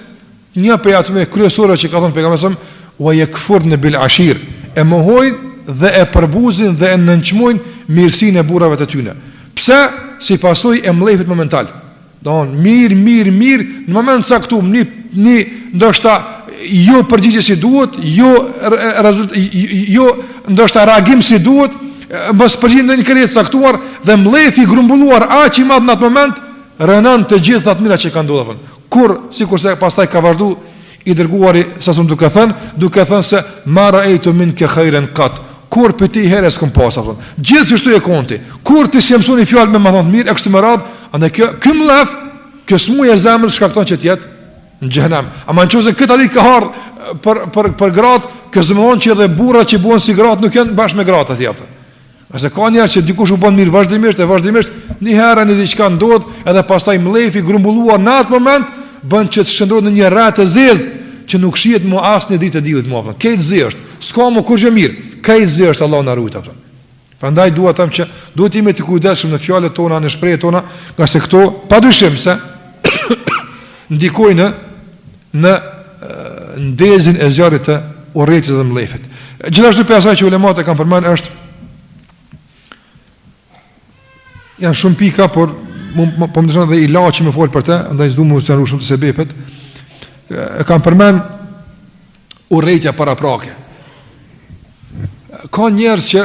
Një prej atyre kryesoreve që ka thënë pejgamberi sa wa yakfurna bil ashir, e mohojnë dhe e përbuzin dhe e nënçmojnë mirësinë e burrave të tyre. Pse? Si pasojë e mllefit momental. Don mirë mirë mirë, në moment të caktu ni ni ndoshta jo përgjigje si duhet, jo rezultat jo ndoshta reagim si duhet, mospërgjigje ndonjë kërkese të caktuar dhe mllefi grumbulluar aq i madh në atë moment rrënon të gjitha të mira që kanë ndodhur. Kur, sikurse pastaj ka vazhdu, i dërguari sa sëmë duke thënë, duke thënë se ma raejtu minke hajren kat, kurrë pej teje hajr s'kom pa, apëton. gjithë qështu je kon ti, kurrë ti s'je mësu një fjalë me ma thonë të mirë, e kështu me radhë, andaj ky, ky mllef, kjo smujë e zemrës, shkakton që të jetë, në xhehnem, ama në qoftë se ky hadith ka ardhë për, për, për gratë, kjo s'domethonë që edhe burra që bojn si gratë nuk janë bashkë me gratë, atje, apëton. Ase ka njerëz që dikush u bën mirë vazhdimisht e vazhdimisht, një herë ni diçka ndodh, edhe pastaj mllefi grumbulluar në atë moment bën që të shndërrohet në një re të zezë që nuk shihet më asnjë dritë e diellit më apo. Krejt zi është, s'ka më kurrë gjë mirë. Krejt zi është Allahu na ruajt apëton. Prandaj dua të them që duhet të jemi të kujdesshëm në fjalët tona, në shprehjet tona, ngase këto padyshim se ndikojnë në ndezjen e zjarrit të urrejtjes dhe mllefit. Gjithashtu prej asaj që ulemat e kanë përmend është janë shumë pika, por po më dëshon edhe ilaçi me fol për të, ndaj s'du mu zgjeru shumë te sebepet. E kanë përmend urrejtja paraprake. Ka njerëz që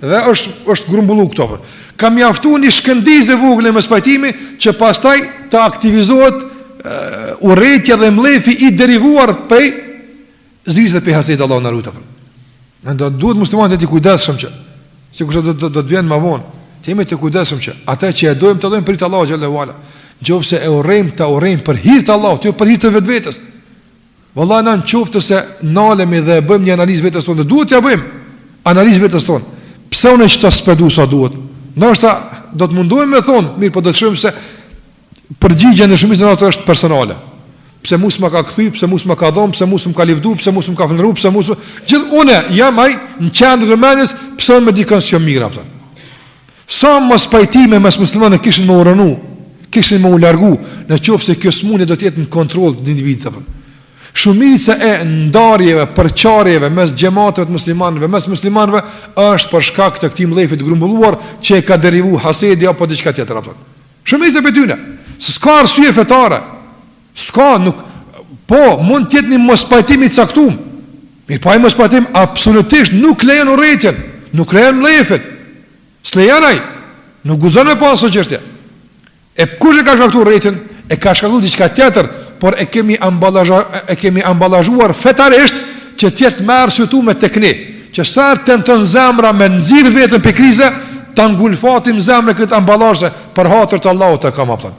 Dhe është është grumbullu këto për. Ka mjaftuar një shkëndijë e vogël mospajtimi që pastaj të aktivizohet uh, urrejtja dhe mllefi i derivuar prej zilisë dhe pej hasedit, Allahu na rujtë për. Ndaj duhet muslimanët të jemi kujdesshëm që sikurse do do do të vjen më vonë. Të jemi të kujdesshëm që atë që e dojmë ta dojmë për hir të Allahut xhel-le ve ala. Nëse e urrejm ta urrejm për hir të Allahut, jo për hir të vetvetes. Vallahi na në qoftë se nalemi dhe e bëjmë një analizë vetes tonë, duhet t'ia bëjmë analizë vetes tonë. Pse unë qeta s'pe du sa duhet? Ndoshta do të mundohemi me thon, mirëpo do të shohim se përgjigja në shumicën e rasteve është personale. Pse mu s'ma ka kthy, pse mu s'ma ka dhon, pse mu s'më ka lëvdu, pse mu s'më ka nderu, pse mu, gjithë unë jam ai në qendër të mendjes, pse unë me dikon s'jom mirë, a kupton. Sa mospajtime mes muslimanëve kishin me u rrënu, kishin me u largu, në qoftë se kjo smundje do të jetë në kontroll të individit apo. Shumica e ndarjeve, përçarjeve mes xhemateve të muslimanëve, mes muslimanëve është për shkak të këtij mllefit të grumbulluar që e ka derivu hasedi apo diçka tjetër, a kupton. Shumica pej tyne, s'ka arsye fetare. S'ka, nuk, po, mund të jetë një mospajtim i caktum, mirëpo ai mospajtim absolutisht nuk lejon urrejtjen, nuk lejon mllefin, s'e lejon ai, nuk guxon me pasë ajo çështje. E kush e ka shkaktu urrejtjen? E ka shkaktu diçka tjetër, por e kemi, e kemi ambalazhuar fetarisht që të jetë ma e arsytume tek ne, që sa herë të tenton zemra me nxjerrë veten pej krize, ta ngulfatim zemrën me këtë ambalazhe për hatër të Allahut të kam a kupton.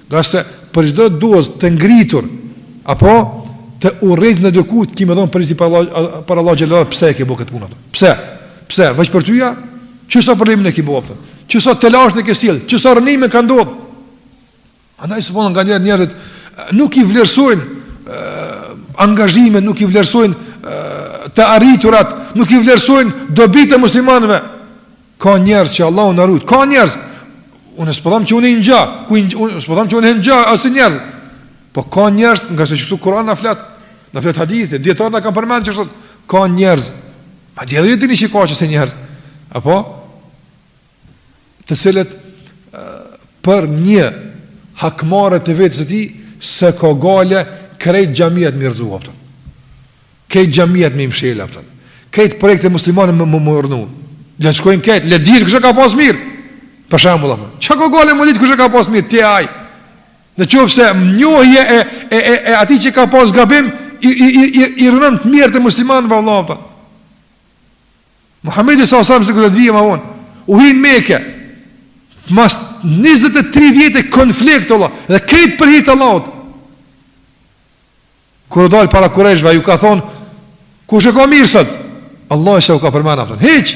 Ngase për çdo dozë të ngritur apo të urrejtjes ndaj dikujt ki me dhon përgjigje para Allahut xhel-le ve ala pse e ke bo këtë punë, a kupton. Pse? Pse veç për tyja? Qe sa problemin e ke bo, a kupton? Qe sa telashe ke sjell? Qe sa rrënime ka ndodhur? Andaj shumë nga njerëzit nuk i vlerësojnë angazhimet, nuk i vlerësojnë të arriturat, nuk i vlerësojnë dobitë e muslimanëve. Ka njerëz që Allahu na rujt, ka njerëz. Unë s'po them që unë i njoh, ku unë s'po them që unë njoh asi njerëz. Po ka njerëz ngase qështu Kur'ani na flet, na flet hadithi, dijetarët na kanë përmend qështu ka njerëz. Madje edhe ju dini që ka qësi njerëz. Apo të cilët për një hakmarrje të vetes së tij, s'e ka gajle krejt xhamiat me i rrëzu, a kupton. Krejt xhamiat me i mshel, a kupton. Krejt projektet e muslimanëve me me i rrënu Le të shkojnë krejt Le dihet kush ka pas mirë Për shembull, a kupton. Qaj ka gajle me ditë kush ka pas mirë Ti a ai Në qoftë se njohja e, e, e, e atij që ka pas gabim I, i, i, i, i rrënon të mirat e muslimanëve, Allah, a kupton Muhammedi alejhi selam siç do të vijë ma vonë U hi në Meke Mas 23 vjetëve konflikt Allah Dhe krejt për hir të Allah Kur u dal para kurejshve a ju ka thon kush e ka mirë sot? Vallahi s'jau ka përmend, kupton. Hiç.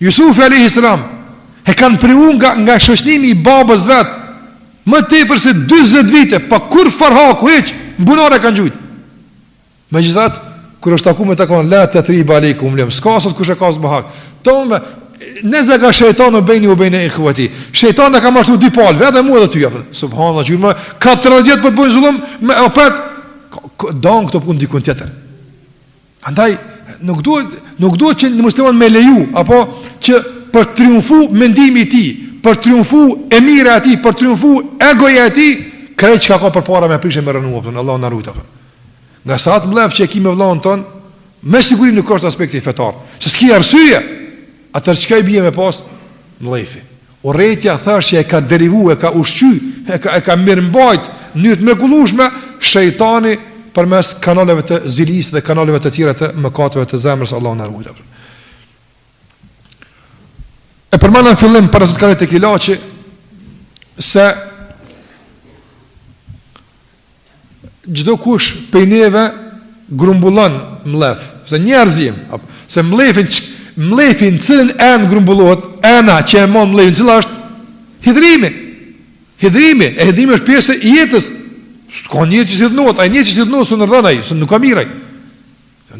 Jusufi alejhi selam e kanë privu nga nga shoqnimi i babës vet më tepër se 40 vite, pa kurrfarë haku hiç, n'bunar e kanë gjujt. Megjithatë, kur është taku me ta ka thonë la tethribe alejkumul jeum, s'ka sot kush e ka zbahak. Tonë, Nezega shejtanu bejni ue bejne ihueti. Shejtani na ka mashtru dy palë, edhe mu edhe ty, kupton. Subhanallahu jurma, 40 vjet po të bëjnë zullum me opet. Don këto punë diku tjetër. Andaj nuk duhet nuk duhet që një musliman me leju apo që për të triumfu mendimi i tij, për të triumfu e mira e tij, për të triumfu egoja e tij, krejt çka ka përpara me prishë me rrënu, kupton, Allahu na rujt. Ngase atë mllef që e ki me vllaun ton, me siguri nuk është aspekti fetar, se s'ki arsye, atëherë çka i bje me pas? Mllefi. Urrejtja thash që e ka derivu, e ka ushqy, e ka, e ka mirëmbajt, në mënyrë të mrekullushme, shejtani përmes kanaleve të zilisë dhe kanaleve të tjera të mëkateve të zemrës, Allahu na rujtë. E përmena në fillim, për nësët kanit e ki ilaçin, se çdo kush prej neve grumbullon mllef, se njerëz jem, apo se mllefin mllefi n'cilën enë grumbullohet, ena që e man mllefin cila është hidhrimi. Hidhrimi, e hidhrimi është pjesë e jetës. S'ka njeri që s'hidhnohet, ai njeri që s'hidhnohet s'u ndërron ai, s'u nuk ka mirë.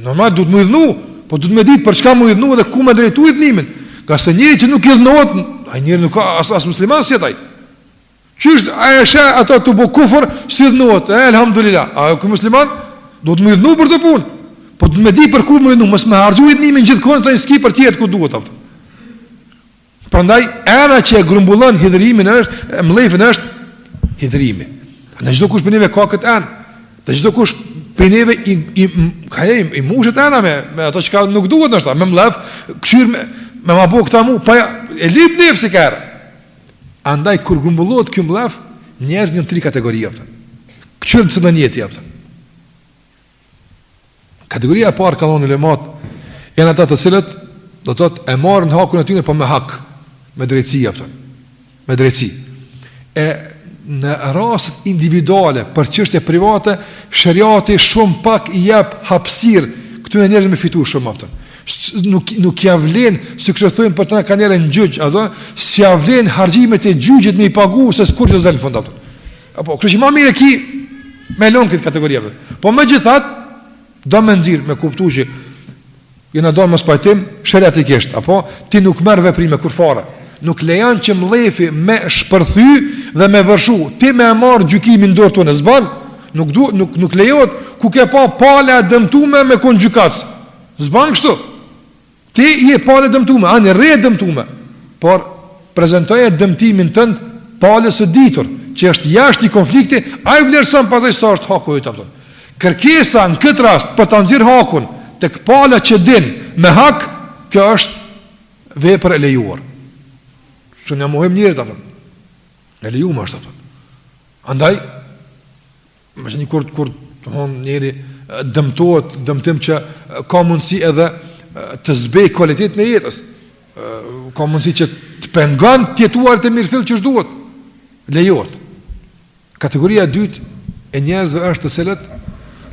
Normal duhet me u hidhnu, po duhet me ditë për çka me u hidhnu dhe ku me drejtu hidhnimin. Ngase njeri që nuk hidhnohet, ai njeri nuk ka as as musliman s'është ai. Qysh a e sheh atë tu bo kufër, s'hidhnohet, e elhamdulillah. A është ky musliman? Duhet me u hidhnu për atë punë. Po duhet me ditë për ku me u hidhnu, mos me harxhu hidhnimin gjithkohë e s'ki për tjetër ku duhet, kupton. Prandaj ena që e grumbullon hidhrimin është, mllefin është hidhrimi. Edhe çdo kush prej neve ka këtë enë. Edhe çdo kush prej neve i, i, ka e, i mushet ena me, me ato çka nuk duhet ndoshta, me mllef, kqyre me, me ma bo këta mu, po e lyp nefsi kërë, Andaj kur grumbullohet ky mllef, njerëzit janë tri kategori, kupton. Këqyr në cilën je ti, kupton. Kategoria e parë kanë thënë ulemat janë ata të cilët do të thotë e marrin hakun e tyne po me hak, me drejtësi, kupton. Me drejtësi. E në rastet individuale për çështje private, sheriati shumë pak i jep hapësirë këtyne njerëzve me fitu shumë, kupton. nuk nuk ia vlen sikur thonë për ta kanë rënë gjyq ato si ia vlen harxhimet e gjyqit me i pagu se kur të zënë fund ato apo kështu më mirë ki me lon këtë kategori apo po megjithatë do me nxjerr me kuptu që ju na don mos pajtim sheriatikisht apo ti nuk merr veprime kurrfare nuk lejon që mllefi me shpërthy dhe me vërshu ti me marr gjykimin n'dorë tonë s'ban nuk do nuk nuk lejohet ku ke pa pala e dëmtume me kon gjykatës S'ban kështu. Ti je pala e dëmtume, ani rri e dëmtume, por prezantoje dëmtimin tënd palës së ditur, që është jashtë konfliktit, ai vlerëson pasaj sa është haku yt a kupton. Kërkesa në këtë rast për ta nxjerrë hakun tek pala që din me hak, kjo është vepër e lejuar. Së një muhim njeri a kupton. E lejume është a kupton. Andaj, Meqë një kur, kur hon, njeri dëmtohet, dëmtim që ka mundësi edhe të zbehë kualitetin e jetës, ka mundësi që të pengon të jetuarit e mirëfilltë qysh duhet, lejohet. Kategoria e dytë e njerëzve është të cilët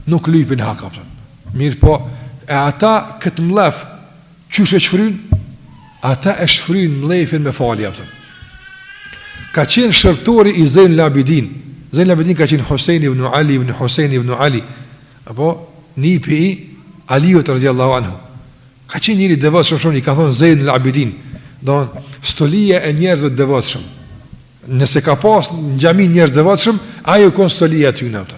nuk lypin hak, a kupton. Mirëpo, e ata këtë mllef, Qysh e shfryjnë? Ata e shfryjnë mllefin me falje, apo. Ka qenë shërbëtori i Zejnul Abidin.. Zejnul Abidin ka qenë Husejn ibn Ali ibn Husejn ibn Ali, apo nipi i Aliut radhiyallahu anhu. Ka qenë njeri i devotshëm shumë i ka thonë Zejnul Abidin, don stolia e njerëzve të devotshëm. Nëse ka pas në xhami njerëz të devotshëm, ai u kon stolia e tyre, apo.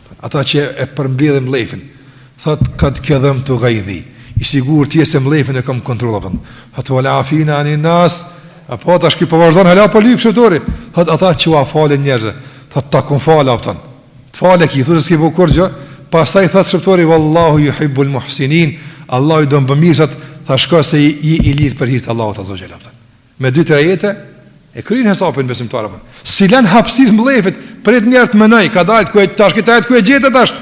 Ata që e përmbledhin mllefin, thot kad kedhamtu gajdhi. I sigurt je se mllefin e kam kontrolluar. Thot wal afina ani nas. Apo tash që po vazhdon hala po lyp shërbëtori. Thot ata që ua falin njerëzve. Thot ta kum fala a kupton. Të falë ki, thotë s'ke bo kurrgjë. Pastaj thot shërbëtori wallahu yuhibbul muhsinin. Allahu do bamirësat, tha shko se je i lir për hir të Allahut azza we xhel. Me dy tre ajete e kryen hesapin besimtari apo. S'i lan hapësirë mllefit, prit një herë të mënoj, ka dalë ku e tash këtë ajet ku e gjete tash.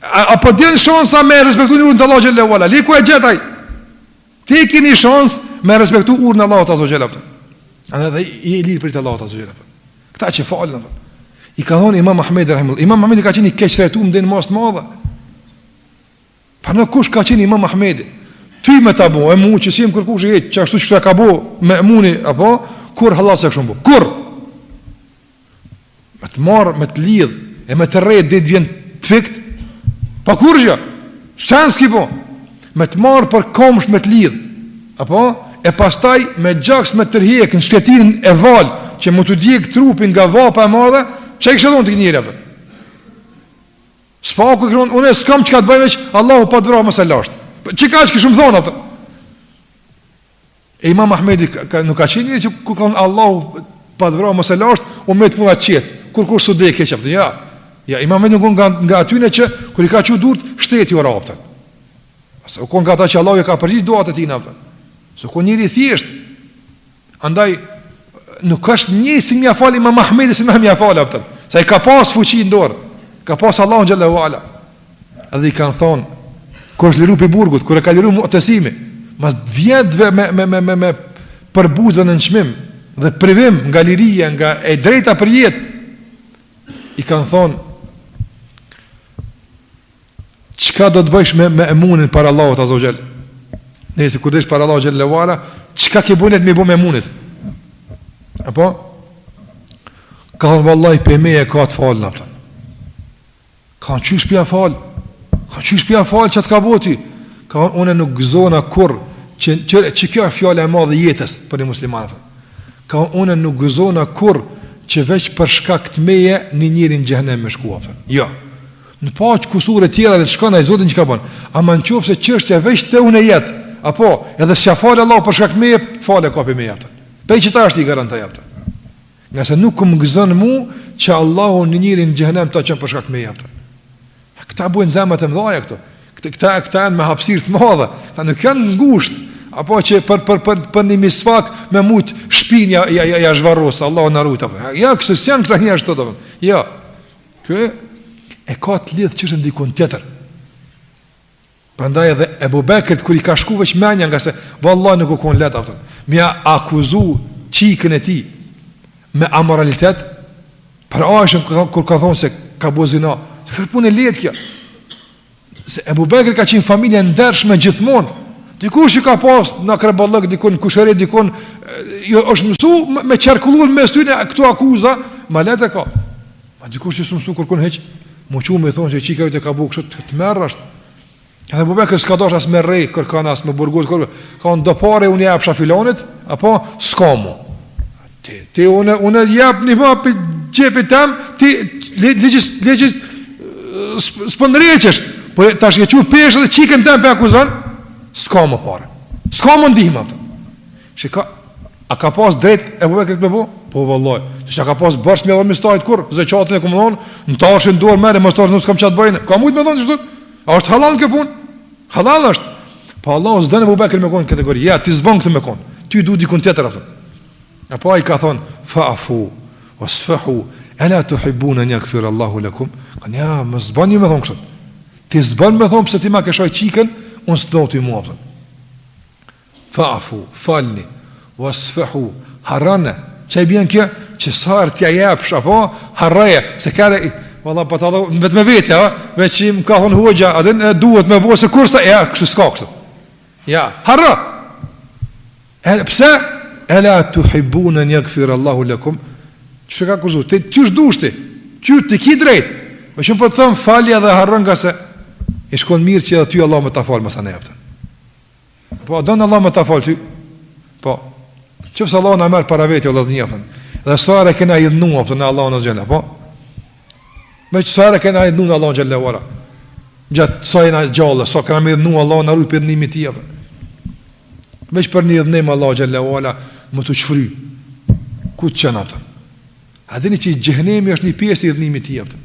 Apo din shansa me respektu një urdhën të Allahut xhele ue ala. Li ku e gjetaj? Ti ke një shans me respektu urdhën e Allahut azza xhelalu ala. Ani dhe je i lirë për hir të Allahut azza xhelalu ala. Këta që falin apo. I ka thonë Imam Ahmed rahimehullah. Imam Ahmed ka qenë i keq trajtuar në masë të madhe. Pa në kush ka qenë imam Ahmedi, ty me ta bo, e mu që s'jem kurrkush e hiç, që ashtu që të ka bo, me e munu, e po, kur hallall s'e kishim bo, kur? Me të marë, me të lidhë, e me të rreh, dej të vjen të fiktë, pa kurrgjë, sen s'ki bo, me të marë për komësh me të lidhë, e po, e pastaj me gjak me të hjekë, në shkretinë e valë, që me t'u djegë trupi nga vapa e madhe, që e kështë të të kënjëri, e po? Spaku i thonë, unë s'kam çka të bëj veç Allahu pa vra mos e lashtë. Po, çka është kishum thonë atë? E Imam Ahmedi ka, nuk ka qenë një që ku thonë Allahu pa vra mos e lashtë, u met puna qet. Kur kur s'u dek keq Ja. Ja Imam Ahmedi nuk nga nga aty në që kur i ka çu durt shteti ora opta. Se u kon nga ata që Allahu e ka përgjigj duat e tina. S'u kon njeri i thjeshtë. Andaj nuk është një si me ja fal Imam Ahmedi si na me ja fal apëtën. Se i ka pas fuqi në dorë, ka pas Allahun xhele ve ala. Edhe i kanë thonë, kur është liru pi burgut, kur e ka liru Mutesimi, mas vjetëve me, me, me, me, me përbuzje, nënçmim, dhe privim nga liria, nga e drejta për jetë, i kanë thonë, Çka do të bëjsh me Memunin para Allahut azze ve xhel? Nesër kur delsh para Allahut xhele ve ala, çka ke bo nijet me bo Memunit? Apo ka thon vallahi pi meje e ka të falne atë. Kanë qysh p'ja fal. Kanë qysh p'ja fal çka t'ka bo ty. Ka thon unë nuk gëzona kurrë që që, që kjo është fjala e madhe jetës për një musliman. Ka thon unë nuk gëzona kurrë që veç për shkak të meje një njeri n'xhehenem me shku afën. Jo. Ja. Në pastë kusure tjera le të shkon ai Zotin që ka bën. Ama në qoftë se çështja veç te unë jet, apo edhe s'ja fal Allah për shkak meje, të falë e ka pi meje aftë. Pi qetash ti garantoj jaftë. Ngase nuk më gëzon mu që Allahu një njeri n'xhehenem ta çon për shkak meje jaftë. Këta bojnë zemrat e mëdha këto. Këta këta këta janë me hapësirë të madhe. Ata nuk janë ngushtë apo që për për për për një misvak me mujt shpinë ja ja ja ja zhvarros Allahu na rujt apo. Ja kësë janë këta njerëz të domon. Jo. Ja. Ky e ka të lidhë çështjen dikun tjetër. Prandaj edhe Ebu Bekrit, kur i ka shku veç menja ngase, vallahi nuk u konë lehtë, aftën, me ia akuzu çikën e tij me amoralitet, pra Aishen kur kanë thonë se ka bo zina, kurrë punë e lehtë kjo, Se Ebu Bekri ka qenë familje ndershme gjithmonë. Dikush që ka pas në kreballëk, dikun kushëri, dikun jo, është mësu me qarkullu mes tyne këto akuza, ma lehtë e ka. Ama dikush që s'u mësu kërkun hiç, m'u çu me thonë që çika jote e ka bo kështu, të, tmerr është. Edhe Ebu Bekri s'ka dasht as me rreh kërkan as me burgos kërkan, ka unë do pare unë i jepsha filanit, apo s'ka mo. Ti, ti, une, une jep ndihma pi xhepit tem, ti, le që s, le që s'po ndreqesh, po tash je çu peshë edhe çikën tem po akuzon, s'ka më pare, s'ka më ndihma, apo. Shiko, a ka pas drejt Ebu Bekri këtë me bo? Po, vallahi, çka ka pas borxh me dhënë Mistahit kur, zeqatin e këmë në në tashë në dorë mërë, më stashë në s'kam qatë bëjnë, ka mujtë me dhe në gjithë, a është halal kjo punë? Halal është, po Allahu s'don Abu Bekrin me kon kategori. Ja, ti s'bën këtu me kon. Ty du dikun tjetër, a kupton. Apo ai ka thon, fa'fu wasfahu ala tuhibun an yaghfir Allahu lakum. Kan ja, më s'bën ju me thon kështu. Ti s'bën me thon pse ti ma ke sha çikën, unë s'do ti mua. Për. Fa'fu, falni, wasfehu, harrone, çka i bjen kjo, që sa herë t'ja jepsh, apo, harroje, se kërë, valla, po ta dha, në vetë me vete, a, veç më ka thonë hoxha, a din, e duhet me bo, se kurse, e, kështu s'ka kështu, ja, harro, e, pse, ala tuhibun an yaghfir Allahu lakum, qysh ka guxu, ti qysh dush ti, ti ki drejt, me shumë për po të them, falja dhe harro ngase ish kon mirë që edhe ty Allah me ta falë, mësa ne a kupton. Po a don Allah me ta falë ty Po. Qofse Allah na merr para vetes Allahu xhelalu xhelalu. Dhe sa herë e kena hidhnu apo Allahun xhelalu xhelalu. Po. Me sa herë e kena hidhnu Allahun xhelalu xhelalu. Gjatë sa jena gjallë, sa e kena hidhnu, Allahu na rujt prej hidhnimit të tij. Veç për një hidhnim Allahu xhelalu xhelalu me të shfry. Ku të çon atë? A dini që xhehenemi është një pjesë e hidhnimit të tij.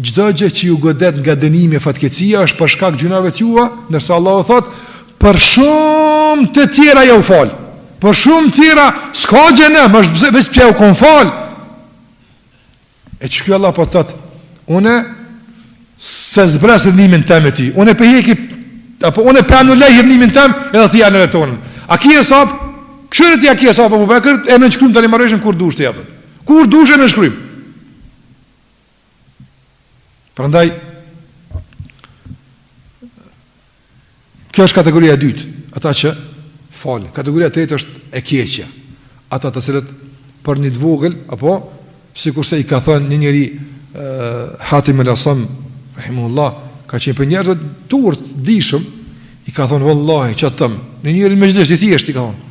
Çdo gjë që ju godet nga dënimi e fatkeqësia është për shkak gjynaheve të juja, ndërsa Allahu thotë, për shumë të tjera ja u fal. Për shumë të tjera s'ka gjë ne, më është vetë pse u kon fal. E çka Allah po thotë, unë s'e zbres dënimin tem mbi ty. Unë pe heki apo unë pe anuloj dënimin tem edhe ti anën tonde. A ki hesap? Kështu ti a ki hesap Abu Bakr, e nënshkrujmë tani marrëveshjen kur dush ti, a kupton. Kur dush e nënshkrujmë. Prandaj Kjo është kategoria e dytë, ata që falin. Kategoria e tretë është e keqja. Ata të cilët për një të vogël apo sikurse i ka thënë një njeri Hatim al-Asam rahimullah, ka qenë prej njerëzve të urtë, dijshëm, i ka thënë vallahi Hatim, në njërin mexhlis, thjesht i ka thënë.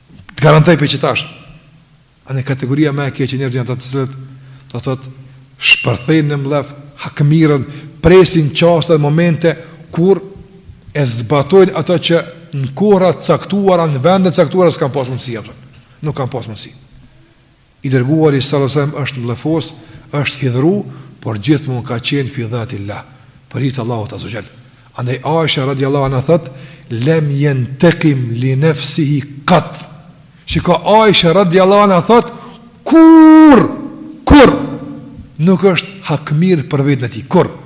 Të garantoj prej qetash, a në kategoria ma e keqe, njerëz janë ata të cilët, do thotë shpërthejnë në mllef, hakmerren, presin çaste dhe momente, kur e zbatojnë ato që në kohëra të caktuara, në vende të caktuara, s'kanë pas mundësi, a kupton, nuk kanë pas mundësi. I Dërguari salallahu alejhi selam është mllefos, është hidhru, por gjithmonë ka qenë fi dhati llah, për hir të Allahut azza wa jall. Andaj Aisha radijallahu anha thotë, "Lem yantakim li nafsihi qat." Shiko Aisha radijallahu anha thotë, "Kurrë, kurrë nuk është hakmir për veten e tij, kurrë."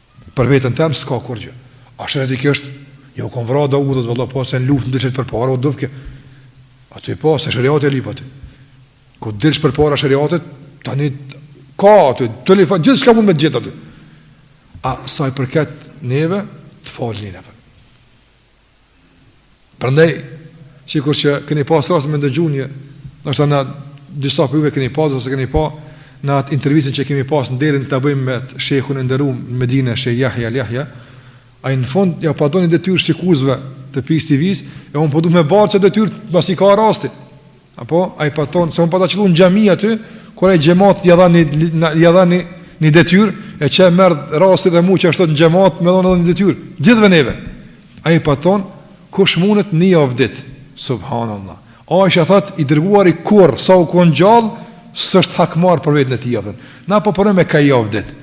Për veten tem s'ka kurgjë. A sheriatikisht, jo u kom vra da udhët, vëlla, po se në luftë dilet përpara, o dëvke. Aty po, se sheriati e lyp aty. Kur delsh përpara sheriatit, tani ka aty, të li fa, gjithçka mund me t'gjet aty. A sa i përket neve, të falë një në për. Prandaj, sikur që këni pas rastin me ndëgju një, ndoshta disa prej juve këni pas, ose këni pa, në atë intervistën që kemi pas nderin ta bëjmë me shehun e nderum në Medine, sheh Jahja el-Jahja, ai në fund, ja u pat dhon një detyrë shikuesve të Peace TV-s, e unë po du me bart qat detyrë, masi ka rastit. Apo, ai pat thon, se unë pata qëllu në xhami aty, kur ai xhematit ia dha një, një detyrë, e qe erdh rasti dhe mu që është sot xhemat, me dhonë edhe një detyrë, gjithve neve. Ai pat thon, kush mundet një javë dit, subhanallah. Aisha thot, i Dërguari kurrë, sa u konë gjallë, s'është hakmarrë për veten e tij javën. Na po provojmë ka javë dit.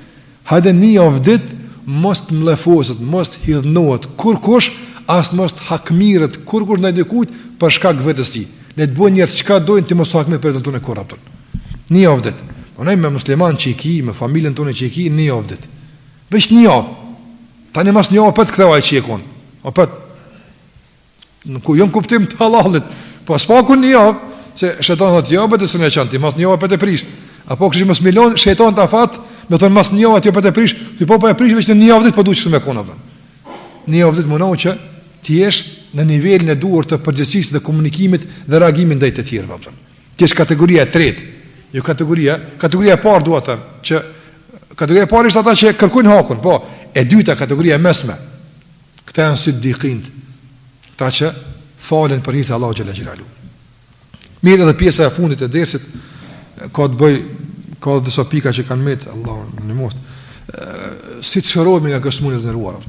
Hajde nji javë dit mos të mllefoset, mos të hidhnohet kurrkush, as mos të hakmirret kurrkush ndaj dikujt për shkak vetes tij. Le të bëjnë njerëz çka dojnë ti mos u hakmir për veten tënde kurrë a kupton. Nji javë dit. Po ne me musliman që i ki, me familjen tënde që i ki, nji javë dit. Veq nji javë. Tani mas nji javë opet ktheu ai që je kon. Opet. Nuk u jon kuptim të hallallit, po s'paku një javë, se shejtani thotë jo, dhe se në qënë, ti mas një javë për të prish, apo kështë që mësë milon, shejtani të afat, me thonë mas një javë, ti për të prish, ti po për po e prish, veç një javë ditë po du që të me kona, dhe. një javë ditë munohu që t'jesh në nivelin e duhur të përgjegjësisë dhe komunikimit dhe reagimit ndaj të tjerëve. t'jesh kategoria e tretë, jo kategoria, kategoria e parë duha të, që kategoria e parë është ata që kërkujnë hakun, po, e dyta kategoria e mesme, Këta janë siddikinët, ata që falen për hir të Allahut xhele xhelalu. Mirë, edhe pjesa e fundit e dersit ka të bëj ka edhe disa pika që kanë mbet, Allahu më ndihmoft. Si të shërohemi nga kjo smundje, të nderuar?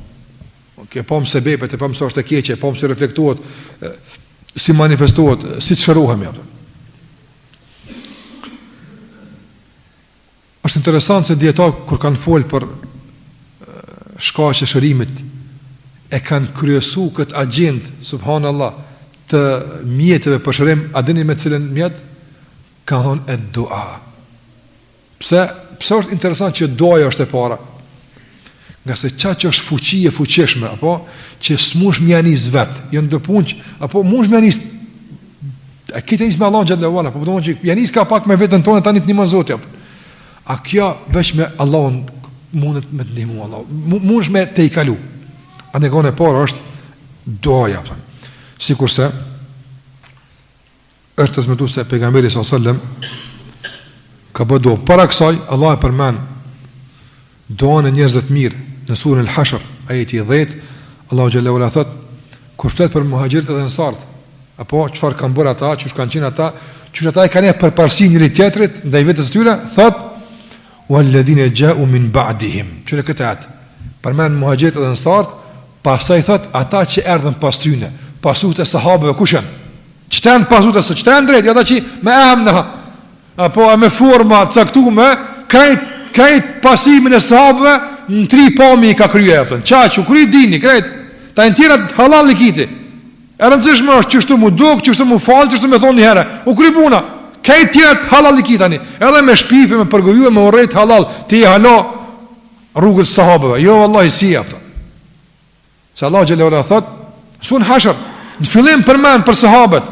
Okej, pamë sebepet, e pamë sa është e keqe, e pamë si reflektohet, si manifestohet, si të shërohemi atë. Është interesant se dijetarët kur kanë fol për shkaqet e shërimit e kanë kryesu këtë agjendë, subhanallah, të mjeteve për shërim, a dini me cilin mjet? Kanë thonë me dua. Pse, pse është interesant që duaja është e para? Ngase qaq është fuqi e fuqishme, apo, që s'mush m'ia nis vetë, jonë do punë q', apo, mush m'ia nis, e këtë nise me Allahun xhele ve ala, po përdo po, që ja nis ka pak me veten tonë, tani të ndihmon Zoti, po. a kjo veç me Allahun mundet me të ndihmu Allah, mundesh me tejkalu, a në kone parë është duaja, përën. sikurse, Është transmetuar se pejgamberi sa selam ka bërë dua para kësaj, Allah e përmend duan e njerëzve të mirë në surën Al-Hashr, ajeti 10, Allahu xhele ve ala thot kur flet për muhaxhirët dhe ensarët, apo çfarë kanë bërë ata, qysh kanë qenë ata, qysh ata i kanë dhënë përparësi njëri tjetrit ndaj vetes tyre, thot Walladhine ja'u min ba'dihim, që në këtë ajet përmend muhaxhirët dhe ensart, pastaj thot ata që erdhën pas tyne, pasuesit e sahabeve kush janë? Qeta janë pasuesit se qeta janë drejt, jo ata që me emna apo me forma të caktume, krejt krejt pasimin e sahabeve në tri pamje i ka kry apo. Qaq u kry dini krejt. Tana tjerat hallall i ki ti. E rëndësishme është qështu mu duk, qështu mu falë, qështu me thonë një herë. U kry puna. Krejt tjerat hallall i ki tani. Edhe me shpif, me përgoju e me urrejt hallall. Ti je hala n'rrugë t' sahabëve. Jo, vallahi s'je, a kupton. Se Allah xhele ve ala thot, suren Hashr. Në fillim përmen për sahabët.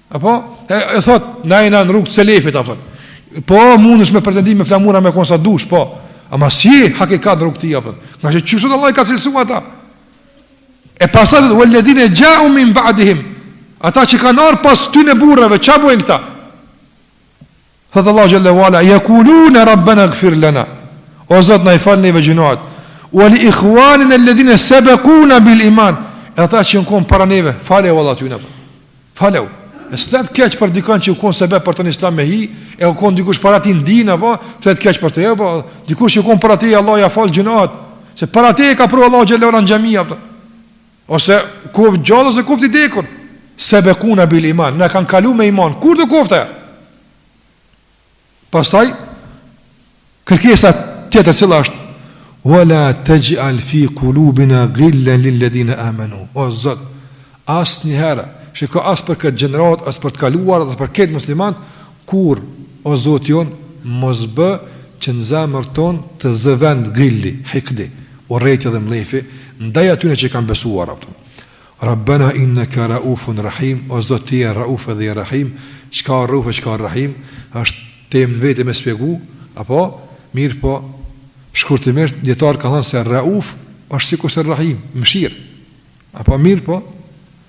Apo, e, e thot, na jena n'rrugë të selefit, apo, po, mundesh me pretendim me flamura me kon sa dush, po, ama s'je hakikat në rrugë të tij, apo, nga që qësot Allahu i ka cilësu ata, e pastaj, vel-ledhine xhau min badihim, ata që kanë ardh pas tyne burrave, ça bojnë këta? Thotë Allah xhele ve ala, jekulune Rabbena gfir lena, o Zot na i falë neve gjynahet, ve li ihvaninel-ledhine sebekuna bil iman, e ata që janë konë para neve, falju Allah atyne, falju, e s'flet keq për dikën që u konë sebep për ty n'islam me hi, e u konë dikush para ti në din, apo, ti flet keq për të, e po, dikush që u konë para ti, Allah ia falë gjynahet, se para ti e ka pru Allah xhele ve ala në xhami, apo. Ose koftë gjallë ose koftë i dekur. Sebekuna bil iman, na kanë kalu me iman, kurdo koftë? Pastaj, kërkesa tjetër cila është, Ve la texhal fi kulubina gillen lil-ledhine amenu. O Zot, asnjëherë, shiko, as për këtë gjeneratë, as për të kaluarën, as për këta muslimanët, Kurrë, o Zoti jonë, mos bë që në zemër tonë të zë vend gilli, hikdi, urrejtja dhe mllefi, ndaj atyre që kanë besuar. Rabbena inneke Raufun Rahim, o Zot ti je Rauf dhe je Rahim, çka o Rauf e çka o Rahim, është temë n'vete me spjegu, apo, mirëpo, shkurtimisht, dijetarët kanë thënë se Rauf është sikurse Rahim, mëshirë, apo, mirëpo,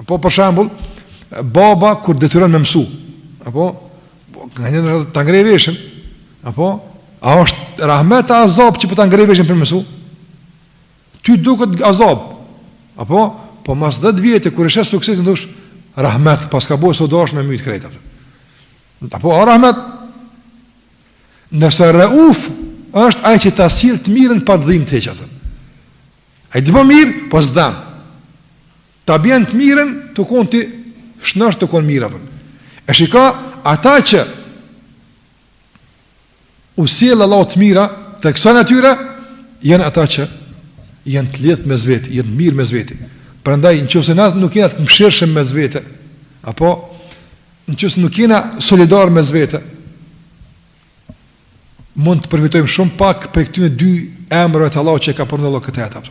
Apo për shembull, baba kur t'detyron me mësu, apo nganjëherë ta ngreh veshin, apo a është rahmet a azab që po ta ngreh veshin për mësu? Ty duket azab. Apo po mas 10 vjetë kur është sukses ndosh rahmet paska bo sodosh me myt krejt atë. Apo a rahmet? Ndërsa Rauf është ai që ta sill të mirën pa dhim të çatë. Ai t'bon mirë, po s'dhem. Ta bjen të mirën, të kon ti shnosh e të kon mirë apo. E shiko, ata që u sjell Allahu të mira, të kësaj natyre janë ata që janë të lidhtë mes veti, janë mirë me vetë. Prandaj nëse na nuk jena të mëshirshëm mes veti, apo nëse nuk jena solidarë mes veti, mund të përfitojmë shumë pak prej këtyre dy emrave të Allahut që ka përmendur në këtë ajet.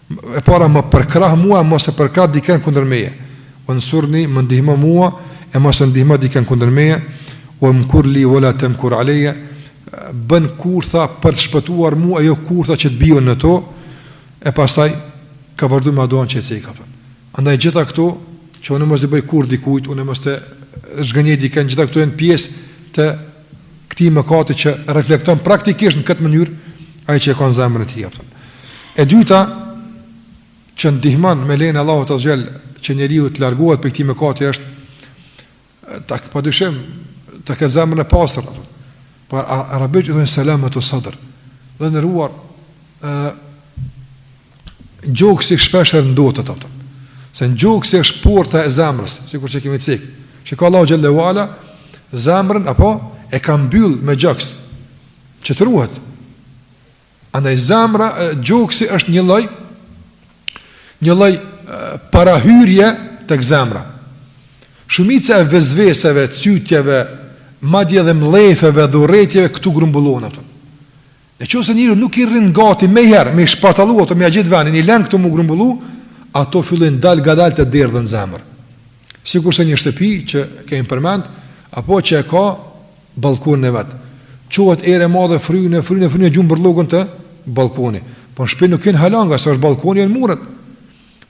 E para, më përkrah mua e mos e përkrah dikën kundër meje. Wansurni më ndihmo mua e mos e ndihmo dikën kundër meje. Wamkur li wala tamkur alaya bën kurtha për t'më shpëtuar mua e jo kurtha që të bi unë në to. E pastaj ka vazhduar me duan që i ka thënë. Andaj gjitha këto që unë mos i bëj kurth dikujt, unë mos të zhgënjej dikën, gjitha këto janë pjesë të këtij mëkati që reflekton praktikisht në këtë mënyrë ai që e ka në zemrën e tij atë. E dyta që ndihmon me lenë Allahut azze ue xhel që njeriu të largohet prej këtij mëkati është ta pa dyshim ta ketë zemrën e pastër. Po arabët i thonë selamatu sadr. Të nderuar ë Gjoksi shpeshherë ndotet apo. Se gjoksi është porta e zemrës, sikurse kemi cek. Që ka Allahu xhelle ue ala zemrën apo e ka mbyll me gjoks. Që të ruhet. Andaj zemra gjoksi është një lloj një lloj parahyrje tek zemra. Shumica e vesveseve, cytjeve, madje edhe mllefeve, dhe urrejtjeve këtu grumbullohen apo. Në qoftë se njeriu nuk i rrin gati menjëherë me i shpartallu ato me ia gjet vendin, i len këtu me u grumbullu, ato fillojnë dalngadal të derdhen në zemër. Sikurse një shtëpi që kemi përmend, apo që e ka balkonin e vet. Çohet erë e madhe fryn e fryn e fryn e gjun bërllogun te balkoni. Po në shtëpi nuk janë hala nga se është balkoni, janë muret.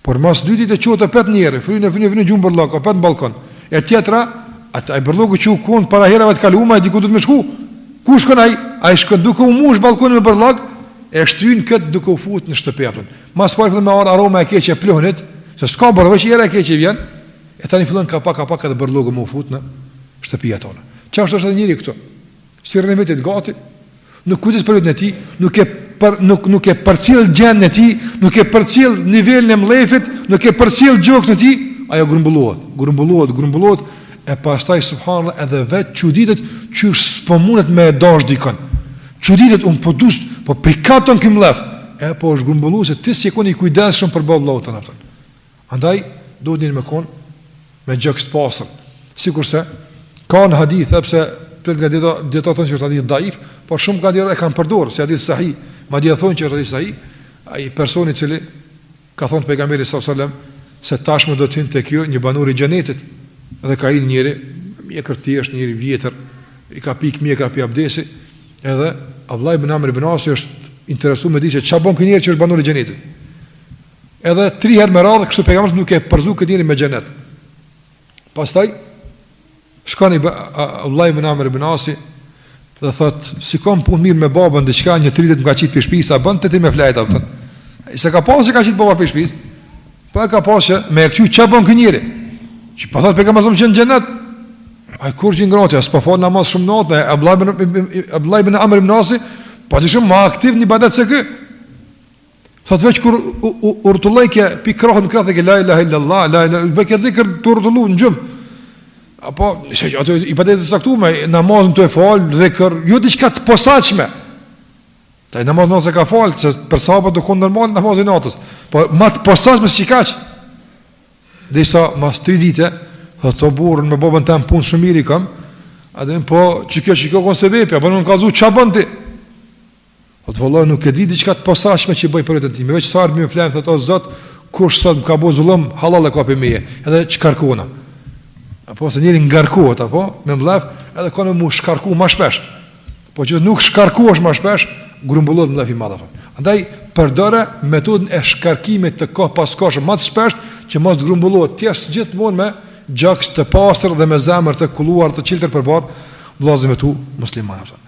Por mas dy ditë çohet opet një erë, fryn fryn fryn gjun bërllok, opet në ballkon. E tjetra, atëherë ai bërlloku që u kon para herave të kaluara, diku do me shku. Ku shkon ai? Ai shkon duke u mush ballkoni me bërllok, e shtyn kët duke u fut në shtëpi apo. Mas pari fillon me ardh aroma e keqe e pluhnit, se s'ka bërllok veç era e keqe vjen. E tani fillon ka pak ka pak edhe bërlloku me u fut në shtëpi apo. Qashtu është edhe njeriu këtu? S'i rrin vetit gati, nuk kujdeset për vetën e tij, nuk e, për, nuk, nuk e përcjell gjendjen e tij, nuk e përcjell nivelin e mllefit, nuk e përcjell gjoksin e tij, ajo grumbullohet, grumbullohet, grumbullohet, e pastaj subhanallah edhe vet çuditet qysh s'po mundet me e dash dikon. Çuditet un po du, po i thotë ki mllef. E po është grumbullu se ti s'je kon i kujdesshëm për ballë Allahut apo. Andaj duhet njeri me kon me gjoks të pastër. Sikurse kan hadith edhe pse plot nga dijetarët do të thonë se është hadith daif, por shumë nga dijetarët e kanë përdorur si hadith sahih, madje thonë që është hadith sahih, ai personi i cili ka thënë pejgamberi sallallahu alajhi wasallam se tashmë do të hyjë tek ju një banor i xhenetit dhe ka hi një njeri mjekër thjesht njeri i vjetër i ka pik mjekra pi abdesit edhe Abdullah ibn Amr ibn Asi është interesuar me di se çfarë bën ky njeri që është banor i xhenetit Edhe 3 herë me radhë kështu pejgamberi duke e përgëzu këtë njeri me xhenet. Pastaj shkon ai Abdullah ibn Amr ibn Asi dhe thot, s'i kom punët mirë me babën diçka një 30 më ka qitë prej shtëpisë a bën te ti me flejt thot. Ai s'e ka pasë ka qitë baba prej shtëpisë. Po e ka pasë me e kqyr ça bën ky njeri. Që po thot pejgamberi në xhenet. Ai kur qin gratë, as po fal namaz shumë natë, Abdullah ibn Abdullah ibn Amr ibn Asi, po të shumë më aktiv në ibadet se ky. Thot veç kur u rrotullojke pi krahu n'krah ke la ilaha illa allah la ilaha illa bojke dhikr tu u rrotullu n'gjumë. Apo se ato ibadete të caktuara namazin tu e fal dhikr, jo diçka të posaçme. Tha namaz nate ka fal se për sa apo do kon normal namazin e natës. Po më të posaçme s'i ka. Dhe sa mas 3 ditë, tha o burrë me babën tem punët shumë mirë i kam. A dhe po çike çike kon se vepi, apo nuk ka zu ça bon ti. Thotë vëllai nuk e di diçka të posaçme që bëj për veten time, veç sa t'bi me flejt thotë o Zot, kush sot më ka bo zullum, hallall e ka pi meje, edhe shkarkohna. Apo se njeri ngarkohet apo me mllef, edhe ka nevojë mu shkarku më shpesh. Po që nuk shkarkohesh më shpesh, grumbullohet mllef i madh apo. Andaj përdore metodën e shkarkimit të kohë pas kohshëm më të shpesh që mos të grumbullohet t'jesh gjithmonë me gjoks të pastër dhe me zemër të kulluar të çiltër përballë vëllezërve tu muslimanë.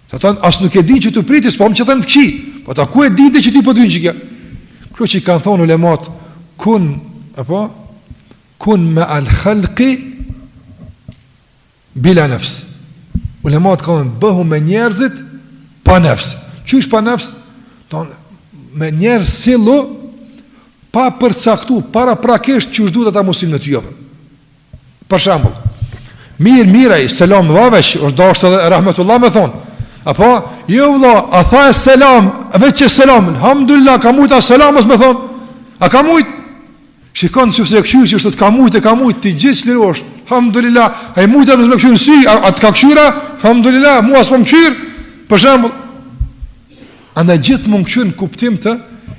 Ta thonë, as nuk e din që tu priti, po më thënë të kqi. Po tha ku e din te që ti po dyn çka? Këto që i kanë thonë ulemat, kun, apo, kun ma al khalqi bila nefs. Ulemat kanë thonë, bëhu me njerëzit pa nefs. Qysh pa nefs? Don me njerëz sillu pa përcaktu, paraprakisht qysh duhet ata mu sill me ty jo. Për shembull, mirë mirë ai, selam dha veç, është dashur edhe rahmetullah me thon. Apo, jo vëlla, a tha selam, veç selam, alhamdulillah, ka mujt a selam mos me thon. A ka mujt? Shikon si e kqyr qysh të ka mujt e ka mujt ti gjithë çlirohesh. Alhamdulillah, ai mujt mos me kqyr n'sy, a të ka kqyr a? Alhamdulillah, mu as s'po më kqyr. Për shembull, Andaj gjithmonë kqyre n' kuptim të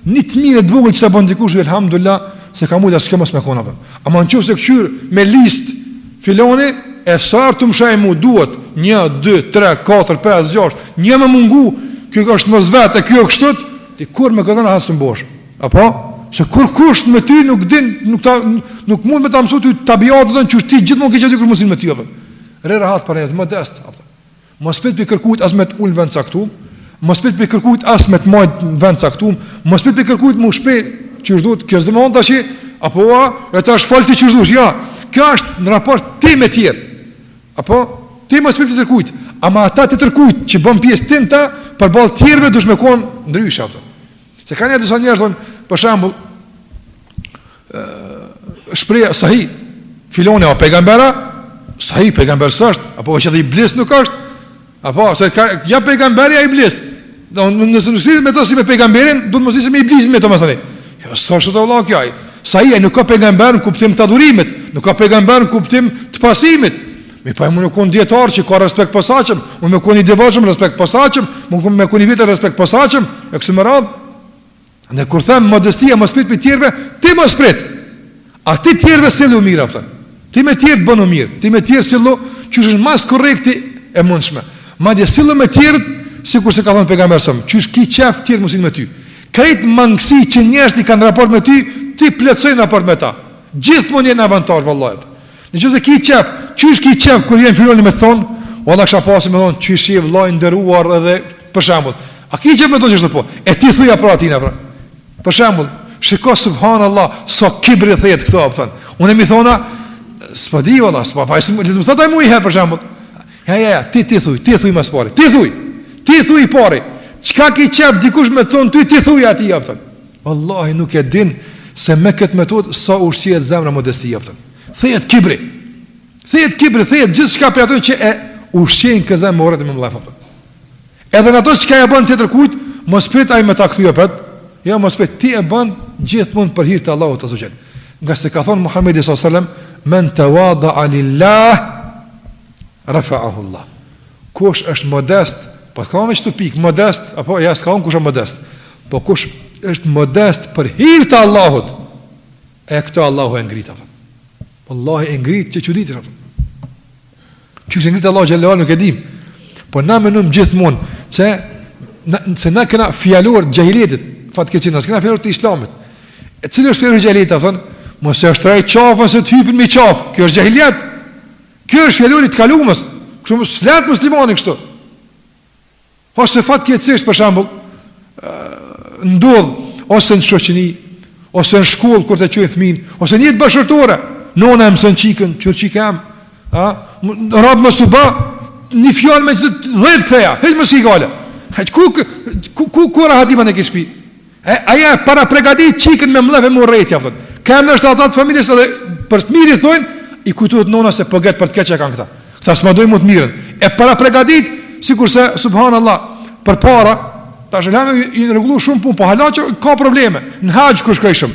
një të mire të vogël që të bën dikush, elhamdulillah, se ka mujtë as kjo mos me kona për. A më në qoftë se e kqyr me listë filani, e sa të m'shajë mu duhet, një, dy, tre, katër, pes, gjasht, një me mungue, kjo është më zvetë e kjo kështët, ti kur me këtën asë më bosh. Apo? Se kur kush me ty nuk din, nuk, ta, nuk mund me ta mësu ty tabiatet dhe qysh ti gjithmonë ke dikush m'u sjell me ty. Apo? Rri rahat për njëtë, më destë. Apo? Mos prit prej kërkujt as me të ul në vend caktum, mos prit prej kërkujt as me të majtë në vend caktum, mos prit prej kërkujt m'u shpreh qysh duhet, kjo s'domethënë ashtu, apo a, e tash fol ti qysh duhet, ja, kjo është në raport ti me tjerë, apo, ti mos prit prej tjetërkujt, ama ata tjetërkujt që bën pjesë tenta, përballë tjerëve duhesh me konë ndryshe, apo. Se ka disa njerëz thonë, për shembull, shprehja sahi filani a po pejgambera, sahi pejgamber s'është, apo veç edhe iblis nuk është. Apo se ka ja pejgamberi ja iblis. Do nëse nuk sillet me to si me pejgamberin, do si me iblisin me to domethënë. Jo, s'është vëlla kjo ai. Sahi a nuk ka pejgamber në kuptim të adhurimit, nuk ka pejgamber në kuptim të pasimit. Me pa e me konë djetarë që ka respekt posaqëm, më me konë i devotshëm respekt posaqëm, më me konë i vjetër respekt posaqëm, e kështu me radhë. Ne kur themi modestia mos prit prej tjerve, ti mos prit. A ti tjerve sillu mirë, a po kupton. Ti me tjerët bënu mirë, ti me tjerët sillu, qysh është ma së korrekti e mundshme. Madje sillu me tjerët, sikurse ka thonë pejgamberi s.a.s., qysh ki qef tjerët m'u sjell me ty. Krejt mangësitë që njerëzit i kanë n'raport me ty, ti plotësoji n'raport me ta. Gjithmonë je n'avantazh, vallahi. Në qoftë se ki qef, qysh ki qef kur vjen filani me të thonë, o vallah kisha pas qef me thonë, qysh je vla i nderuar edhe për shembul. A ki qef me thonë qashtu po? E ti thuja pra atij pra. Për shembul, shiko subhanallah, sa kibri thehet këtu, a po kupton. Unë me i thonë, s'po di vallah, s'po pa, s'po di, s'po di, s'po për shembul. Ja, ja, ja, ti, ti thuj, ti thuj ma s'pari, ti thuj, ti thuj i pari, çka ki qef dikush me thonë ty, ti thuj atij, a po kupton. Wallahi nuk e din se me këtë metodë sa ushqehet zemra modesti a po kupton. Thehet kibri. Thehet kibri, thehet gjithçka prej atyne që e ushqejnë këtë zemrën me mllef. Edhe në ato çka ia bën tjetërkujt, mos prit ai me ta kthye prapë. Jo, mos prit ti e bën gjithmonë për hir të Allahut azza ve xhel. Ngase ka thon Muhamedi sallallahu alaihi wasallam, "Men tawada lillah rafa'ahu Allah." Kush është modest, pa të kemi veç këtë pikë, modest, apo ja s'ka thonë kush është modest, po kush është modest për hirë të Allahut, e këtë Allahu e ngrit, apo. Vallahi e ngrit që çuditesh, apo. Qysh e ngrit Allahu xhel-le nuk e dim, po na menojmë gjithmonë, që na, se na kena fjalor xhahilijetit, fatkeqësisht, na s'kena fjalor të islamit, e cili është fjalor xhahilijetit, apo, mos e shtrij qafën se të hypin në qafë, kjo është xhahilijetit, Kjo është fjalor i të kalumes, kështu mo s'flet muslimani kështu. Ose fatkeqësisht për shembull, ndodh ose në shoqni, ose në shkollë kur t'e çojnë fëminë, ose në jetë bashkëshortore, nona e mëson çikën, kqyr çika jem, a? Rob mos u bë një fjalë me 10 ktheja, hiç mos i gale. Hej ku ku ku ku rahati më në kit shpi. E ajo e parapërgatit çikën me mllef e me urrejtje a pton. Kur nashta ata të familjes edhe për të mirë i thojnë, i kujtohet nona se po gjet për të keq e kanë këta. Këta s'ma dojnë mu të mirën. E parapërgatit sikurse subhanallah përpara, tash i kemi rregullu shumë punë, po hala që ka probleme. Në haxh kur shkojshëm.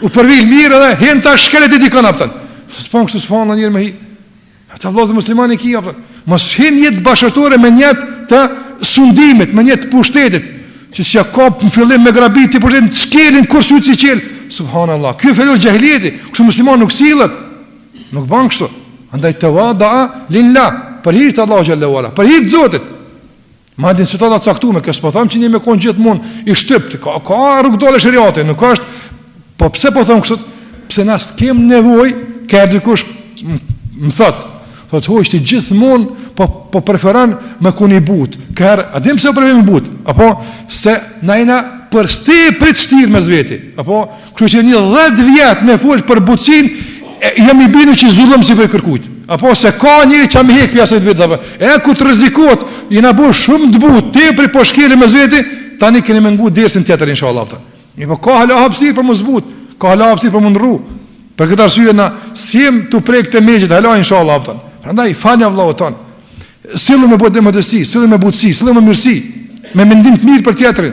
U përvjel mirë edhe hin ta shkelet e dikon a pton. S'bon kështu s'bon njeri me hi. Ata vlla musliman e ki a pton. Mos hin në jetë bashkëshortore me nijet të sundimit, me nijet të pushtetit. Që si ja kap në fillim me grabit të pushtetit, të shkelin kur sy të si qelë. Subhanallah. Kjo fjalor xhahilijeti. Kështu muslimani nuk sillet. Nuk bon kështu. Andaj tevada'a lillah. Për hir të Allahut xhelle ue ala. Për hir të Zotit. Madje në situata të caktume, kjo s'po them që njeri me kon gjithmonë i shtypt, ka ka rrugëdalje sheriati, nuk është po pse po them kështu? Pse na s'kem nevojë kanjëherë dikush më thot, thot hoxhë ti gjithmonë po po preferon me kon i butë. Kqyr a din pse po preferojmë butë? Apo se na jena për së tepri t'shtirë mes veti. Apo Kështu që një dhjetë vjet me fol për butësinë, jam i bindur që zullum s'i boj kërkujt. Apo se ka njeri që ma hek pjesën e vet apo. E kur të rrezikohet, jena bo shumë të butë, tepri po shkelemi mes veti, tani keni me ngu dersin tjetër inshallah a pton. Mirëpo ka hala hapësirë për m'u zbut, ka hala hapësirë për m'u ndrru. Për këtë arsye na s'jem tu prek te megjet hala inshallah a pton. Prandaj falja vëllaut ton. Sillu me but, modesti, sillu me butësi, sillu me mirësi, me mendim të mirë për tjetrin.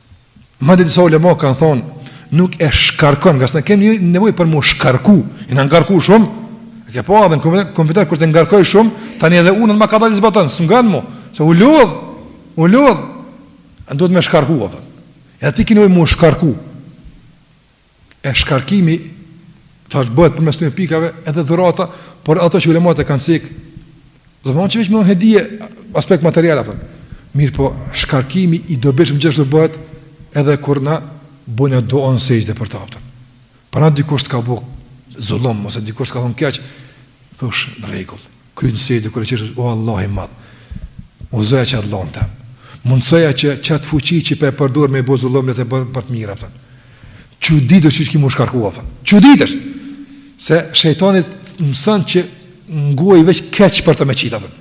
Madje disa ulema kanë thonë, nuk e shkarkon, ngase na kemi nevojë për m'u shkarku, jena ngarku shumë. E ke pa edhe në kompjuter kur t'e ngarkojsh shumë, tani edhe urdhnat ma kadal i zbaton, s'ngon më, se u lodh, u lodh. A duhet m'u shkarku apo? Edhe ti ki nevojë m'u shkarku. E shkarkimi tash bëhet përmes këtyre pikave edhe dhurata, por ato që ulemat e kanë cek, do me thonë që veç me dhon hedije aspekt material a pton. Mirëpo, shkarkimi i dobishëm gjithashtu bëhet edhe kur na bojmë dua n'sexhde për ta. Pra dikush të ka bo zullum ose dikush të ka thon keq, thush në rregull. Kur n'sexhde kur e thush o Allah i madh udhëzoje qat vlla tem mundësoja që qat fuqi që po e përdor me bo zullum le t'e bën për të mira a pton çuditesh qysh ki m'u shkarku a pton çuditesh se shejtani të mëson që n'gojë veç keq për ta me qit a pton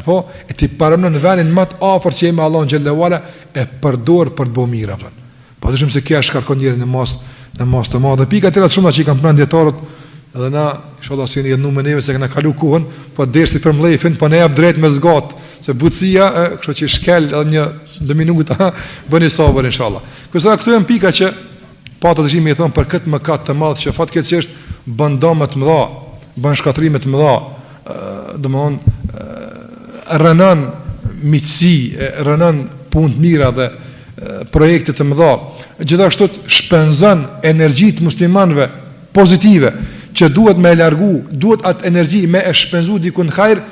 apo e ti paramendo n'vendin më të afër që je me Allahun xhelle ue ala e përdor për të bë mirë a pton Padyshim se kjo shkarkon njërin në masë në masë të madhe. Po ka pika tjera të shumta që i kanë përmend dietarët dhe na inshallah si një numër neve se kena kalu kohën, po dersi për mllefin po na jep drejt me zgat, se butësia, e, kështu që shkel edhe një dy minuta, bëni sabër inshallah. Kurse këto janë pika që pata dëshirë më i thon për këtë mëkat të madh që fatkeqësisht bën dëme të mëdha, bën shkatërrime të mëdha, domethënë, rrënon miqësi, rrënon punë të mira dhe projekte të mëdha. Gjithashtu shpenzon energjitë muslimanëve pozitive që duhet me e largu, duhet atë energji me e shpenzu diku në hajr,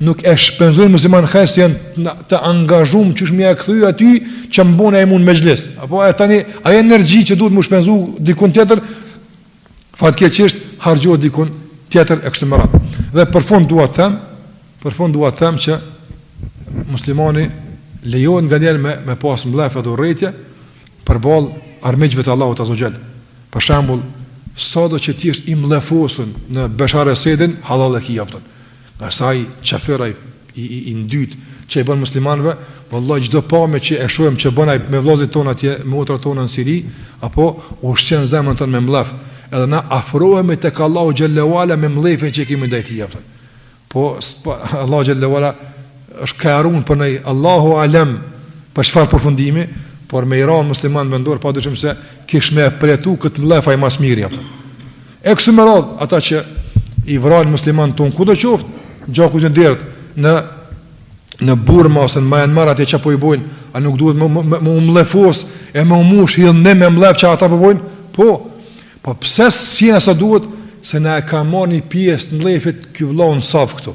nuk e shpenzojnë muslimanët n'hajr se janë të angazhuar qysh me ia kthy atij që m'bon ai mu n'mexhlis. Apo e tani, ajo energji që duhet m'u shpenzu diku tjetër, fatkeqësisht harxhohet dikun tjetër e kështu me radhë. Dhe për fund dua të them, për fund dua të them që muslimani lejohet nganjëherë me me pas mllef dhe urrejtje përballë armiqve të Allahut azze ue xhel. Për shembull, sado që ti je i mllefosun në Bashar Esedin, hallall e ki, a po kupton. Ngase ai qafir i i i ndyt që i bën muslimanëve, vallahi çdo pamje që e shohim që bën ai me vëllezërit tonë atje, me motrat tona në Siri, apo ushqen zemrën tonë me mllef, edhe na afrohemi tek Allahu xhallahu ala me mllefin që kemi ndaj tij apo. Po Allahu xhallahu ala e shka run për ne, Allahu alem për çfarë përfundimi, por me i ra n'musliman ven n'dorë padyshim se kish me e pritu kët mllef ai më së miri apo. E kështu me radhë, ata që i vranë muslimanët tonë, kudo qoftë, gjaku u derdh, në, në Burma ose në Myanmar, atje që po i bojnë, a nuk duhet me, me, me u mllefos, e me u mush hidhnim e mllef që ata po bojnë? Po, po pse s'jena sa duhet, se na e ka marrë një pjesë mllefit, ky vllau n'saf këtu.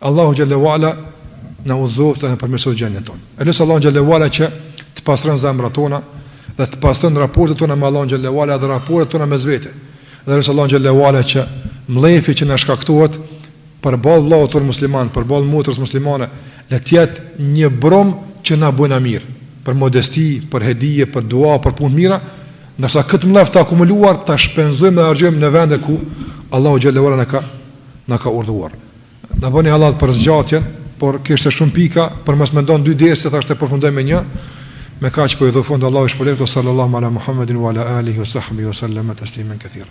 Allahu xhelle ue ala na udhëzoftë dhe na përmirësoftë gjendjen tonë. E lus Allahun xhelle ue ala që të pastron zemrat tona dhe të pastron raportet tona me Allahun xhelle ue ala dhe raportet tona mes vete. Dhe lus Allahun xhelle ue ala që mllefi që na shkaktohet përballë vllaut tonë musliman, përballë motrës muslimane, le të jetë një brum që na bën mirë, për modesti, për hedije, për dua, për punë të mira, ndërsa këtë mllef të akumuluar ta shpenzojmë dhe harxojmë në vende ku Allahu xhelle ue ala na ka na ka urdhëruar. Na bëni hallall për zgjatjen, por kishte shumë pika, për mos me nda n' dy derse thashë ta përfundoj me një. Me kaq po i dho fund Allahu ju shpërbleftë wa sallallahu ala Muhammedin wa ala alihi wa sahbihi wa sallam taslimen kethira.